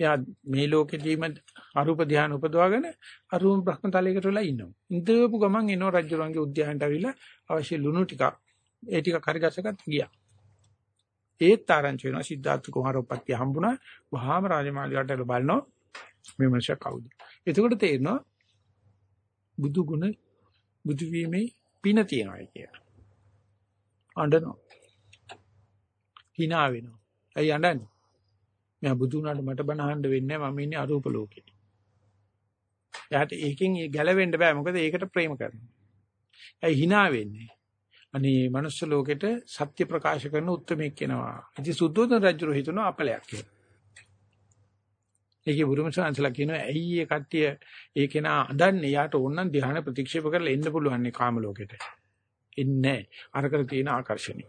එයා මේ ලෝකෙදීම අරූප ධානය උපදවාගෙන අරූප බ්‍රහ්මතලයකට වෙලා ඉන්නවා. ඉඳපු ගමන් එනවා රජුරන්ගේ උද්‍යානයට අවිලා අවශ්‍ය ලුණු ටිකක් ඒ ටික කරගසගත් ගියා. ඒත් ආරංචි වෙනවා සිද්ධාර්ථ කුමාරෝපත්‍ය හම්බුණා. වහාම රාජමාලියට බලනවා මේ මනුෂ්‍ය කවුද? එතකොට තේරෙනවා බුදු ගුණ බුදු වීමේ පින තියනවායි කියලා. අඬනවා. hina වෙනවා. ඇයි අඬන්නේ? මම බුදු වුණාට මට බණ අහන්න වෙන්නේ නැහැ මම ඉන්නේ අරූප ලෝකේ. එයාට ඒකෙන් ගැලවෙන්න බෑ මොකද ඒකට ප්‍රේම කරනවා. ඇයි hina වෙන්නේ? අනේ මනුස්ස ලෝකෙට සත්‍ය ප්‍රකාශ කරන උත්මයෙක් වෙනවා. ඉතින් සුද්ධෝදන රජු හිතනවා අපලයක් කියලා. ඒකේ බුදුම සංසලා කියනවා ඇයි ඒ කට්ටිය ඒ කෙනා අදන්නේ යාට ඕනනම් ධ්‍යාන ප්‍රතික්ෂේප කරලා එන්න පුළුවන් නේ කාම ලෝකෙට. එන්නේ අරකට තියෙන ආකර්ෂණය.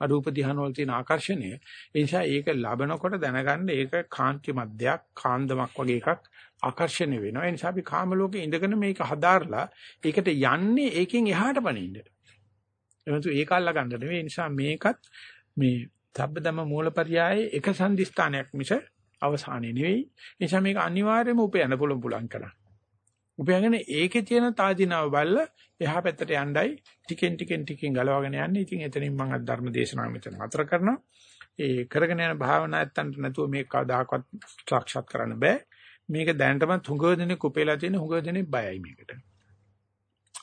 අරූප ධ්‍යාන වල තියෙන ආකර්ෂණය. ඒ නිසා ඒක ලබනකොට දැනගන්න ඒක කාන්ති මධ්‍යයක් කාන්දමක් වගේ එකක් ආකර්ෂණය වෙනවා. ඒ නිසා අපි කාම ලෝකේ ඉඳගෙන මේක හදාarලා ඒකට යන්නේ ඒකෙන් එහාට පණින්න. එවනතු ඒක අල්ල ගන්න නෙවෙයි. ඒ නිසා මේකත් මේ සබ්බදම මූලපරියායේ එක සංදිස්ථානයක් මිස අවසානයේ නෙවෙයි. ඒ නිසා මේක අනිවාර්යයෙන්ම උපයන්න පුළුවන් පුළුවන් කරා. උපයාගෙන ඒකේ තියෙන තාදිනාව බලලා එහා පැත්තට යණ්ඩයි ටිකෙන් ටිකෙන් ටිකෙන් ගලවගෙන යන්නේ. ඉතින් එතනින් මම අද ධර්ම දේශනාව මෙතන නතර කරනවා. ඒ කරගෙන යන භාවනා නැත්තන්ට නැතුව මේක කවදාකවත් සාක්ෂාත් කරන්න බෑ. මේක දැනටමත් හුඟ දෙනෙක් උපේලා තියෙන හුඟ දෙනෙක් බයයි මේකට.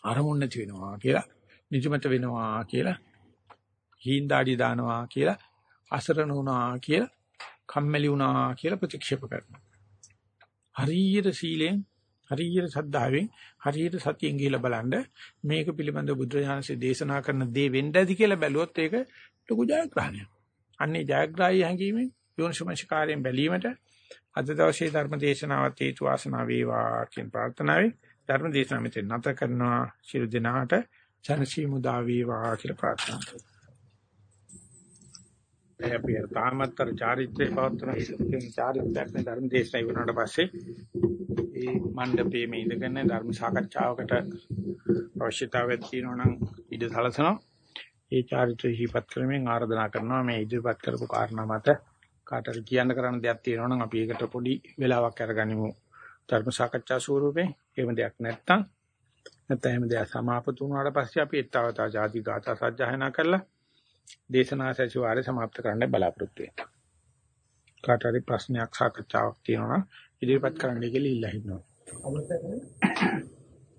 අරමුණ නැති වෙනවා කියලා, නිදිමත වෙනවා කියලා, හීන්දාඩි දානවා කියලා, අසරණ වුණා කියලා, කම්මැලි වුණා කියලා ප්‍රතික්ෂේප කරනවා. හරියට සීලෙන් හරියට සද්ධාවෙන් හරියට සතියෙන් ගිහිලා බලන්න මේක පිළිබඳ බුදුරජාණන්සේ දේශනා කරන දේ වෙන්න ඇති කියලා බැලුවොත් ඒක ලොකු ජයග්‍රහණයක්. අන්නේ ජයග්‍රාහී හැඟීමෙන් යෝනිසමංශකාරයෙන් බැලීමට අද දවසේ ධර්ම දේශනාවත් හේතු වාසනා වේවා කියන ප්‍රාර්ථනාවයි ධර්ම දේශනාව මෙතන නැත කරනවා ශිරු දිනාට ජනසී මුදා වේවා කියලා ප්‍රාර්ථනා කරනවා. ඒ අපි තාමත්තර චාරිත්‍රේ පවත්වන ඉතින් චාරිත්‍රාක් ධර්ම දේශනා ඉවරනට පස්සේ ඒ මණ්ඩපයේ මේ ඉඳගෙන ධර්ම සාකච්ඡාවකට අවශ්‍යතාවයක් තියෙනවා නම් ඉඩ සලසනවා. ඒ චාරිත්‍රය හිපත් කරමින් ආරාධනා කරනවා මේ ඉදිරිපත් කරපු කාරණා මත කාටද කියන්න කරන්න දෙයක් තියෙනවා නම් අපි ඒකට පොඩි වෙලාවක් අරගනිමු ධර්ම සාකච්ඡා ස්වරූපේ. එහෙම දෙයක් නැත්නම් නැත්නම් එහෙම දෙයක් සමාපතු වුණාට පස්සේ අපි ඊතාවතා ආදි ගාථා සජ්ජායනා කරලා දේශනා සැසිවාරය સમાપ્ત කරන්න බලාපොරොත්තු වෙනවා. කාට හරි ප්‍රශ්නයක් සාකච්ඡාවක් තියෙනවා නම් ඉදිරිපත් කරන්න කියලා ඉල්ලා හිටිනවා.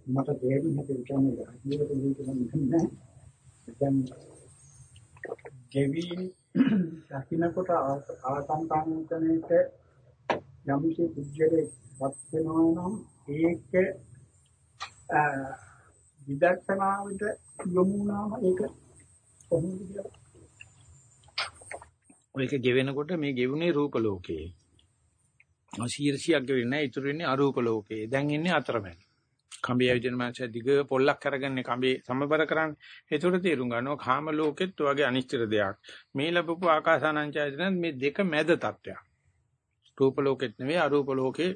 මට තේරුම් හිතේ කියන්නේ ජීවිත දෙයක් නෑ. දැන් ගෙවි දකින්නකොට ආසංකාංකණයට යම්සි පුජ්‍යලේ වත් වෙනවා නම් ඒක විදර්ශනාවට යොමු වුණාම ඒක කොහොමද කියලා ඔයක ගෙවෙනකොට මේ ගෙවුනේ රූප ලෝකේ. අසීරසියක් ගෙවෙන්නේ නැහැ. ඉතුරු වෙන්නේ අරූප ලෝකේ. දැන් ඉන්නේ අතරමැද. කඹේ ඇවිදින මාංශ දිග පොල්ලක් අරගන්නේ කඹේ සමබර කරන්නේ. ඒතකොට තේරුම් ගන්නවා කාම ලෝකෙත් වගේ අනිශ්චිත දෙයක්. මේ ලැබපු ආකාසානංචයන මේ දෙක මැද තත්ත්වයක්. රූප ලෝකෙත් නෙවෙයි අරූප ලෝකේ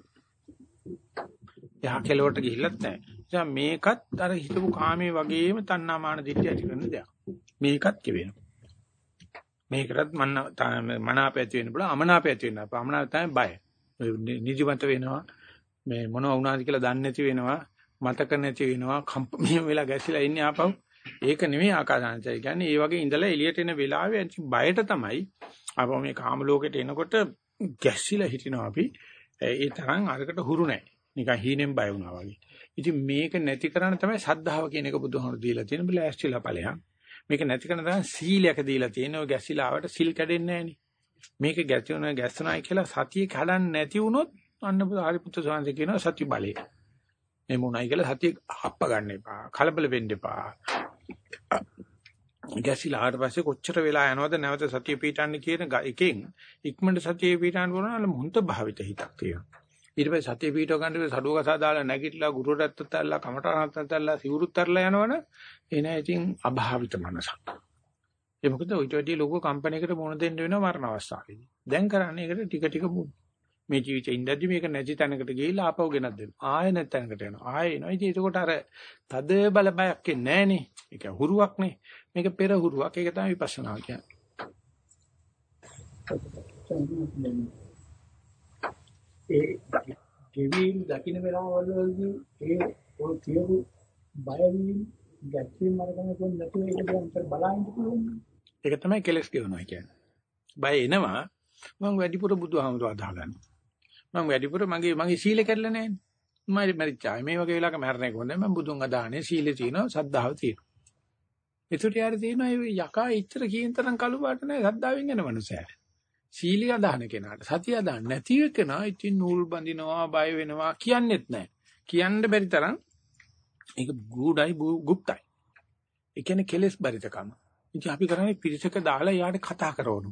යහ කෙලවට ගිහිල්ලත් නැහැ. මේකත් අර හිතපු කාමයේ වගේම තණ්හාමාන දිට්ඨිය ඇති කරන දෙයක්. මේකත් කියවෙනවා. මේකටත් මන මනාප ඇති වෙන්න පුළුවන් අමනාප ඇති වෙන්න. අමනාප තමයි බය. නිදිමත වෙනවා. මේ මොනවා වුණාද කියලා දන්නේ නැති වෙනවා. මතක නැති වෙනවා. කම්පණය වෙලා ගැසිලා ඉන්නේ ආපහු. ඒක නෙමෙයි ආකාසානචය කියන්නේ ඒ වගේ ඉඳලා එළියට එන වෙලාවේ බයට තමයි ආපහු මේ කාම ලෝකෙට එනකොට ගැසිලා හිටිනවා අපි. ඒ තරම් අරකට හුරු නැහැ. නිකන් හීනෙන් බය වුණා වගේ. ඉතින් මේක නැති කරන්න තමයි සද්ධාව කියන එක බුදුහාමුදුරු දීලා තියෙන බල ඇස්ටිලා ඵලයන්. මේක නැති කරන තමයි සීලයක දීලා තියෙන ඔය ගැසිලා ආවට සිල් කැඩෙන්නේ නැහෙනි. මේක ගැසුණා ගැස්සනයි කියලා සතිය කඩන්නේ නැති වුණොත් අන්න හරිපුත්‍ර සාංශ කියනවා සති බලය. මේ මොනයි කියලා සතිය හප්ප ගන්න එපා. කලබල වෙන්න එපා. ගැසිලා ආවට පස්සේ කොච්චර වෙලා යනවද නැවත සතිය පීටන්න කියන එකෙන් ඉක්මනට සතිය පීටන්න කරනවා මොහොත භාවිත හිතක් තියෙනවා. ඊට පස්සේ සතිය පීටව ගන්න සඩුව කසා දාලා නැගිටලා ගුරුවරට අත්තල්ලා කමටහනත් අත්තල්ලා සිවුරුත් අරලා යනවනේ එන ඉතින් අභාවිත මනසක්. ඒ මොකද ඊට වැඩි ලොකු කම්පැනියකට මොන දෙන්න වෙනව මරණ අවස්ථාවේදී. දැන් කරන්නේ ඒකට ටික ටික මේ ජීවිතේ ඉඳද්දි මේක නැති තැනකට ගිහිල්ලා ආපහු ගෙනත් දෙනවා. ආයෙ නැති තැනකට යනවා. ආයෙ එනවා. ඉතින් ඒකට අර තද බල බයක් එන්නේ නැහනේ. ඒක හුරුවක්නේ. මේක පෙර හුරුවක්. ඒක තමයි විපස්සනා කියන්නේ. ඒ ගෙවීම් දකින්න වෙලාවවලදී ඒ ඔය කියපු බය වීම ගැටීම් අරගෙන කොහොමද නැතුව ඒක දැන් බලන්න පුළුවන්. ඒක තමයි කෙලස් කියනවා කියන්නේ. බය එනවා මම වැඩිපුර බුදුහාමුදුර අදහගන්න. මම වැඩිපුර මගේ මගේ සීල කැඩලා නැහැ. මම මරිච්චා. මේ වගේ වෙලාවක මරණ එක හොඳයි. මම බුදුන් අදහන්නේ සීලේ තියෙනවා සද්ධාව තියෙනවා. ඒකට යාර තියෙනවා යකා ඉච්චර කියන තරම් කළු පාට නැහැ සද්ධාවෙන් යන මනුස්සයා. සීලිය අදහන කෙනාට සතිය අදහන්න නැති කෙනා ඉතින් නූල් බඳිනවා බය වෙනවා කියන්නේත් නැහැ. කියන්න බැරි තරම් ඒක ගුඩයි ගුප්තයි. ඒ කියන්නේ කෙලස් බරිතකම. ඉතින් අපි කරන්නේ පිරිසක දාලා යාට කතා කරවනු.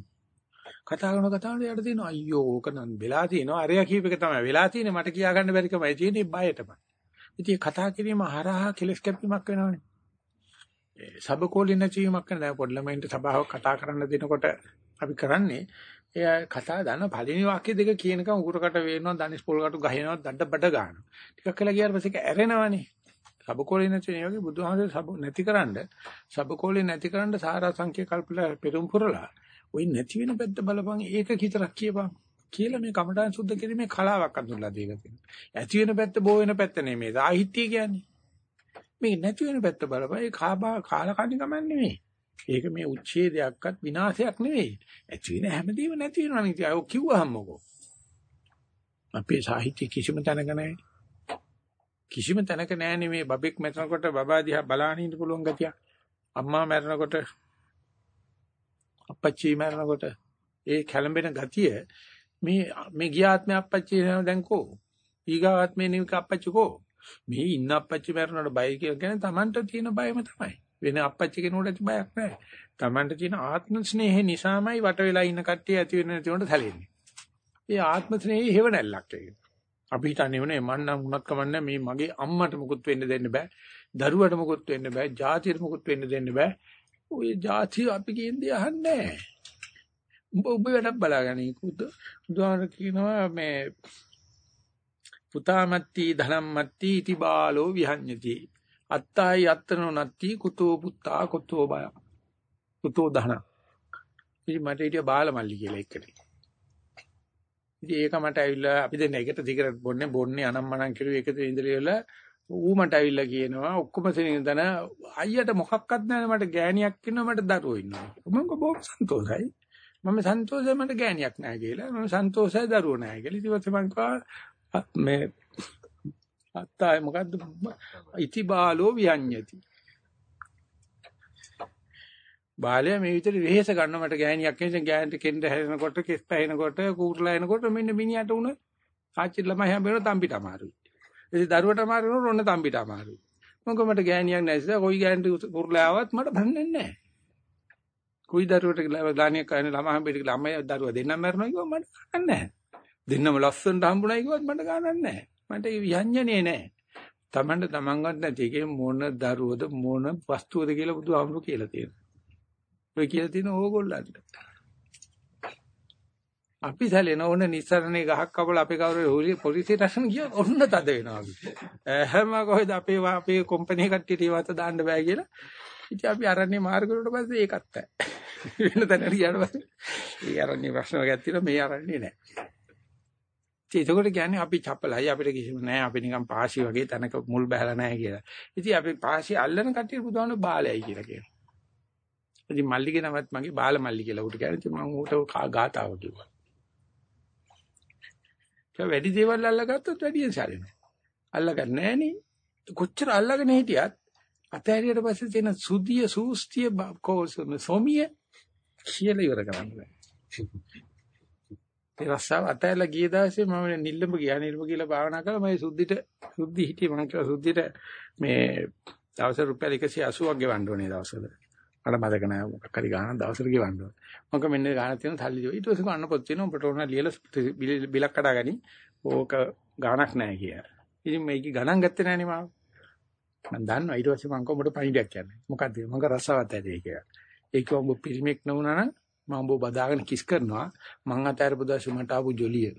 කතා කරන කතාවට යාට දෙනවා අයියෝ ඕක නම් වෙලා තියෙනවා. අරයා කීප එක තමයි වෙලා තියෙන්නේ මට කියා ගන්න බැරි කමයි තියෙන්නේ බයටම. ඉතින් කතා කිරීම හරහා කෙලස් කැපීමක් වෙනවනේ. සබකෝලින ජීවීමක් කරන දැන් පොඩ්ඩලමෙන්ට සභාවක් කතා කරන්න දෙනකොට අපි කරන්නේ එයා කතා දන්න පළවෙනි වාක්‍ය දෙක කියනකම් උගුරකට වේනවා ධනිස් පොල්කට ගහනවා දඩ බඩ ගන්නවා. ටිකක් කළා ගියාට පස්සේ ඒක ඇරෙනවනේ. සබකෝලේ නැති නේ වගේ බුදුහාමසේ සබ නැතිකරන්න සබකෝලේ නැතිකරන්න සාරා සංඛ්‍ය කල්පලා පෙරම් පුරලා ওই නැති වෙන පැත්ත බලපන් ඒක විතරක් කියපන්. කියලා මේ කමඨාන් සුද්ධ කිරීමේ කලාවක් අඳුරලා දීලා තියෙනවා. ඇති වෙන පැත්ත බෝ වෙන පැත්ත නෙමෙයි. සාහිත්‍ය කියන්නේ. මේ නැති වෙන පැත්ත බලපන් ඒ කාබා කාලකණ්ණි ගමන් නෙමෙයි. ඒක මේ උච්ඡේදයක්වත් විනාශයක් නෙවෙයි. ඇති වෙන හැමදේම නැති වෙනවා නේ. ඒක කිව්වහම මොකෝ. අපේ සාහිත්‍ය කිසිම තැනක නැහැ. කිසිම තැනක නැහැ මේ බබෙක් මැරෙනකොට බබා දිහා බලාගෙන ඉන්න පුළුවන් ගතිය. අම්මා මැරෙනකොට අපච්චි මැරෙනකොට ඒ කැළඹෙන ගතිය මේ මේ ගියාත්මය අපච්චි දැන් කෝ ඊගාත්මේ නිවික අපච්චි කෝ මේ ඉන්න අපච්චි මැරුණාට බය කියලා කියන්නේ Tamanට තියෙන බයම තමයි වෙන අපච්චි කෙනෙකුට ඇති බයක් නැහැ. Tamanට තියෙන ආත්ම ස්නේහය නිසාමයි වට වෙලා ඉන්න කට්ටිය ඇති වෙන නැති උන්ට සැලෙන්නේ. ඒ ආත්ම ස්නේහය හේව නැල්ලක් ඒක. අපි හිතන්නේ නේ මන් නම් උනත් කමන්නේ මේ මගේ අම්මට මුකුත් වෙන්න දෙන්න බෑ දරුවට මුකුත් වෙන්න බෑ ජාතියට මුකුත් වෙන්න දෙන්න බෑ. ඔය ජාතිය අපි කියන්නේ අහන්නේ නැහැ. උඹ උඹ වැඩක් බලාගනි කුද බුදුහාමර කියනවා මේ පුතාමත්ති ධනම්මත්ති ඉති බාලෝ විහඤ්ඤති. අත්තයි අත්තනෝ නත්ති කුතෝ පුත්තා කුතෝ බය. කුතෝ ධන ඉතින් මට හිටිය බාලමල්ලි කියලා එක්කනේ ඉතින් ඒක මට ඇවිල්ලා අපි දෙන්න එකට දිගට බොන්නේ බොන්නේ අනම්මනම් කිරුව එකතු ඉඳලා ඌ මට ඇවිල්ලා කියනවා ඔක්කොම සෙනින්දන අයියට මොකක්වත් නැහැ මට ගෑණියක් ඉන්නවා මට දරුවෝ ඉන්නවා. මම බොහොම සන්තෝෂයි. මම සන්තෝෂයි මට ගෑණියක් නැහැ කියලා. මම සන්තෝෂයි දරුවෝ නැහැ කියලා. ඊට පස්සේ මං කා මේ අත්තයි මොකද්ද ඉති බාලෝ වියඤ්ඤති. බාලයා මේ විතර වෙහෙස ගන්න මට ගෑණියක් නිසා ගෑනට කෙන්ද හැරෙනකොට කෙස් පැහෙනකොට කූරලා එනකොට මෙන්න මිනිහට උන ආච්චි ළමයි හැම්බෙන තම්බිට අමාරුයි. ඉතින් දරුවට අමාරු වෙනකොට ඔන්න තම්බිට අමාරුයි. මොකද මට ගෑණියක් නැතිද කොයි ගෑනට කූරලා ආවත් මට බන්නේ නැහැ. කුයි දරුවට දානියක් කරන ළමා හම්බෙට ළමයි දරුවා දෙන්නම මරනවා කිව්වම මට ගන්න නැහැ. දෙන්නම ලස්සනට හම්බුනායි කිව්වත් මට ගන්නක් නැහැ. මට ඒ විඤ්ඤාණේ නැහැ. Tamanට Tamanවත් නැති එකේ මොන දරුවද මොන වස්තුවද කියලා බුදුහාමුදුරු කියලා තියෙනවා. ඔය කියලා තියෙන ඕගොල්ලන්ට. අපි සැලෙන ඕන නිස්සරණේ ගහක් කපල අපේ කවුරු පොලිසිය රැෂන් ගිය ඔන්න තද වෙනවා අපි. හැම කොහෙද අපේ අපේ කම්පැනි කට්ටියට ඒවත් දාන්න බෑ කියලා. ඉතින් අපි අරන්නේ මාර්ග වලට පස්සේ ඒකත් නැහැ. වෙන තැනකට ගියාට පස්සේ ඒ අරන්නේ ප්‍රශ්න වර්ගයක් තියෙනවා මේ අරන්නේ නැහැ. ඒකෝට කියන්නේ අපි චපලයි අපිට කිසිම නැහැ අපි නිකන් පාසි වගේ තැනක මුල් බහැලා නැහැ කියලා. ඉතින් අපි පාසි අල්ලන කට්ටිය බුදුහාමුදුරු බාලයයි කියලා කියනවා. ඉතින් මල්ලිගේ නමත් මගේ බාල මල්ලි කියලා උට කියන්නේ ඉතින් මම ඌට ගාතාව කිව්වා. ඒ වැඩි දේවල් අල්ලගත්තොත් වැඩියෙන් සැලෙනවා. අල්ලගන්නේ නැහනේ. කොච්චර අල්ලගෙන හිටියත් අතහැරියට පස්සේ තියෙන සුදිය සූස්තිය කෝසම සොමිය කියලා ඉවර කරන්න බෑ. ඒ රස්සාව අතහැරලා ගිය දවසේ මම නිල්ලඹ ගියා නිල්ලඹ කියලා භාවනා කළා මම සුද්ධිට සුද්ධි හිටියේ මම කිව්වා සුද්ධිට මේ දවස් රුපියල් 180ක් ගෙවන්න ඕනේ දවසට. මට මතක නැහැ මොකක් හරි ගාණක් දවසට ගෙවන්න ඕනේ. මම මෙන්න ගාණක් තියෙන සල්ලි දෙව. ඊට පස්සේ ගන්න පොත් තියෙනවා උඹට ඕන ලියලා බිලක් කඩාගනි. ඕක ගාණක් නැහැ කියලා. ඉතින් මේක ගණන් ගත්තේ නැහැ නේ මාව. මම දන්නවා ඊට පස්සේ මම කොහොමද පණිඩයක් කියන්නේ. මොකද්ද මම රසවත් ඇදේ කියලා. ඒක ඔබ පිරිමෙක් නුනා නම් මම ඔබ බදාගෙන කිස් කරනවා මං අතහැරපු දාසු මට ආපු ජොලිය.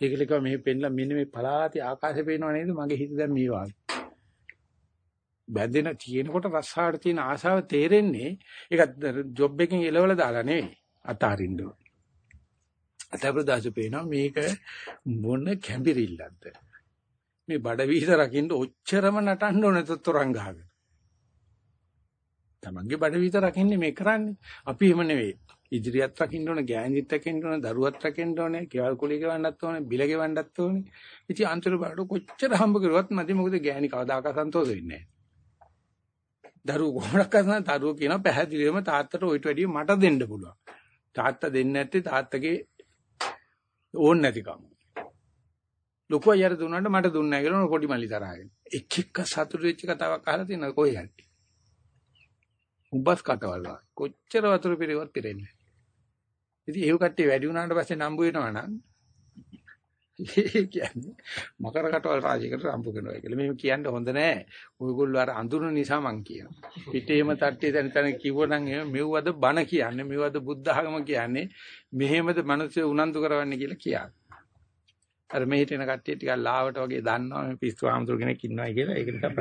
ඒකලක මේ පෙන්ලා මෙන්න මේ පලාති ආකාශය පේනව නේද මගේ හිත දැන් මේ වාගේ. බැඳෙන තියෙනකොට රස්සාවට තියෙන ආශාව තේරෙන්නේ ඒක ජොබ් එකෙන් එලවල දාලා නෙවෙයි අතාරින්න ඕන. අතහැරපු දාසු පේනවා මේක මොන කැඹිරිල්ලක්ද. මේ බඩ විහිද රකින්න ඔච්චරම නටන්න ඕනේ තොරන් ගහගෙන. තමන්ගේ බඩ විහිද රකින්නේ මේ කරන්නේ. අපි එහෙම නෙවෙයි. ඉදිරියත් රකින්න ඕනේ, ගෑණිත් රකින්න ඕනේ, දරුවත් රකින්න ඕනේ, කෙවල් කුලී ගෙවන්නත් ඕනේ, බිල ගෙවන්නත් ඕනේ. ඉතින් අන්තර බඩ කොච්චර හම්බ කරුවත් මදි මොකද ගෑණි කවදාකවත් සන්තෝෂ වෙන්නේ නැහැ. දරුවෝ කොහොමද කරන්නේ? දරුවෝ කියනවා පැහැදිලිවම තාත්තට ඔයිට වැඩිය මට දෙන්න පුළුවන්. තාත්තා දෙන්නේ නැත්තේ තාත්තගේ ඕන් නැතිකම. ලොකු අයර දුන්නාට මට දුන්නේ නැහැ කියලා පොඩි මල්ලි තරහගෙන. එක් එක්ක සතුටු වෙච්ච කතාවක් අහලා තියෙනවද කොහේ යන්නේ? උඹස් කටවල් කොච්චර වතුර පිරෙවත් පිරෙන්නේ. ඉතින් ඒව කට්ටිය වැඩි වුණාට පස්සේ නම්බු වෙනවා නම් ඒ කියන්නේ මකර කටවල් රාජ්‍යයකට රම්බු කරනවා කියලා. මේක කියන්න හොඳ නෑ. ඔයගොල්ලෝ අර අඳුරන නිසා මං කියනවා. පිටේම තට්ටිය තැන තැන කිව්වනම් එහෙම මෙව්වද බණ කියන්නේ මෙව්වද බුද්ධ ආගම කියන්නේ මෙහෙමද මිනිස්සු උනන්දු කරවන්නේ කියලා කියන්නේ. අර මෙහෙට එන කට්ටිය ටිකක් ලාවට වගේ දන්නවා මේ පිස්සු ආමතුරු කෙනෙක් ඉන්නවයි කියලා ඒක නිසා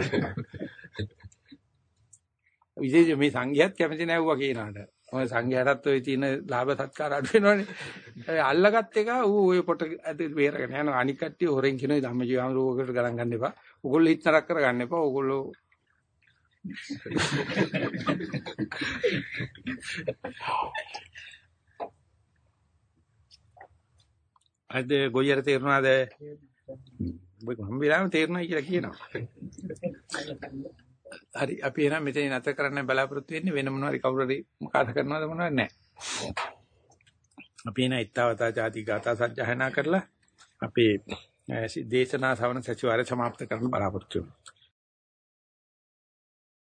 විශේෂ මේ සංඝයාත් කැමති නැවුවා කියනකට ඔය සංඝයාටත් ඔය තියෙන ලාභ සත්කාර අඩු වෙනවනේ. ඒ අල්ලගත් එක ඌ ඔය පොට බේරගෙන යනවා. අනික් කට්ටිය හොරෙන් කියනවා ධම්මජීවම රෝගකට ගණන් ගන්න එපා. ඕගොල්ලෝ හිත නරක කරගන්න එපා. ඕගොල්ලෝ අද ගොයියර තේරුණාද? ඔබ මම වෙලාවෙම තේරුණා කියලා කියනවා. හරි අපි එහෙනම් මෙතන නැත කරන්න බලාපොරොත්තු වෙන්නේ වෙන මොනවාරි කවුරු හරි කාට කරනවද මොනවද නැහැ. අපි එන ඊත්තවතා ಜಾති ගාථා සජ්ජහනා කරලා අපේ දේශනා ශ්‍රවණ සචිවාරය સમાપ્ત කරන්න බලාපොරොත්තු වෙනවා.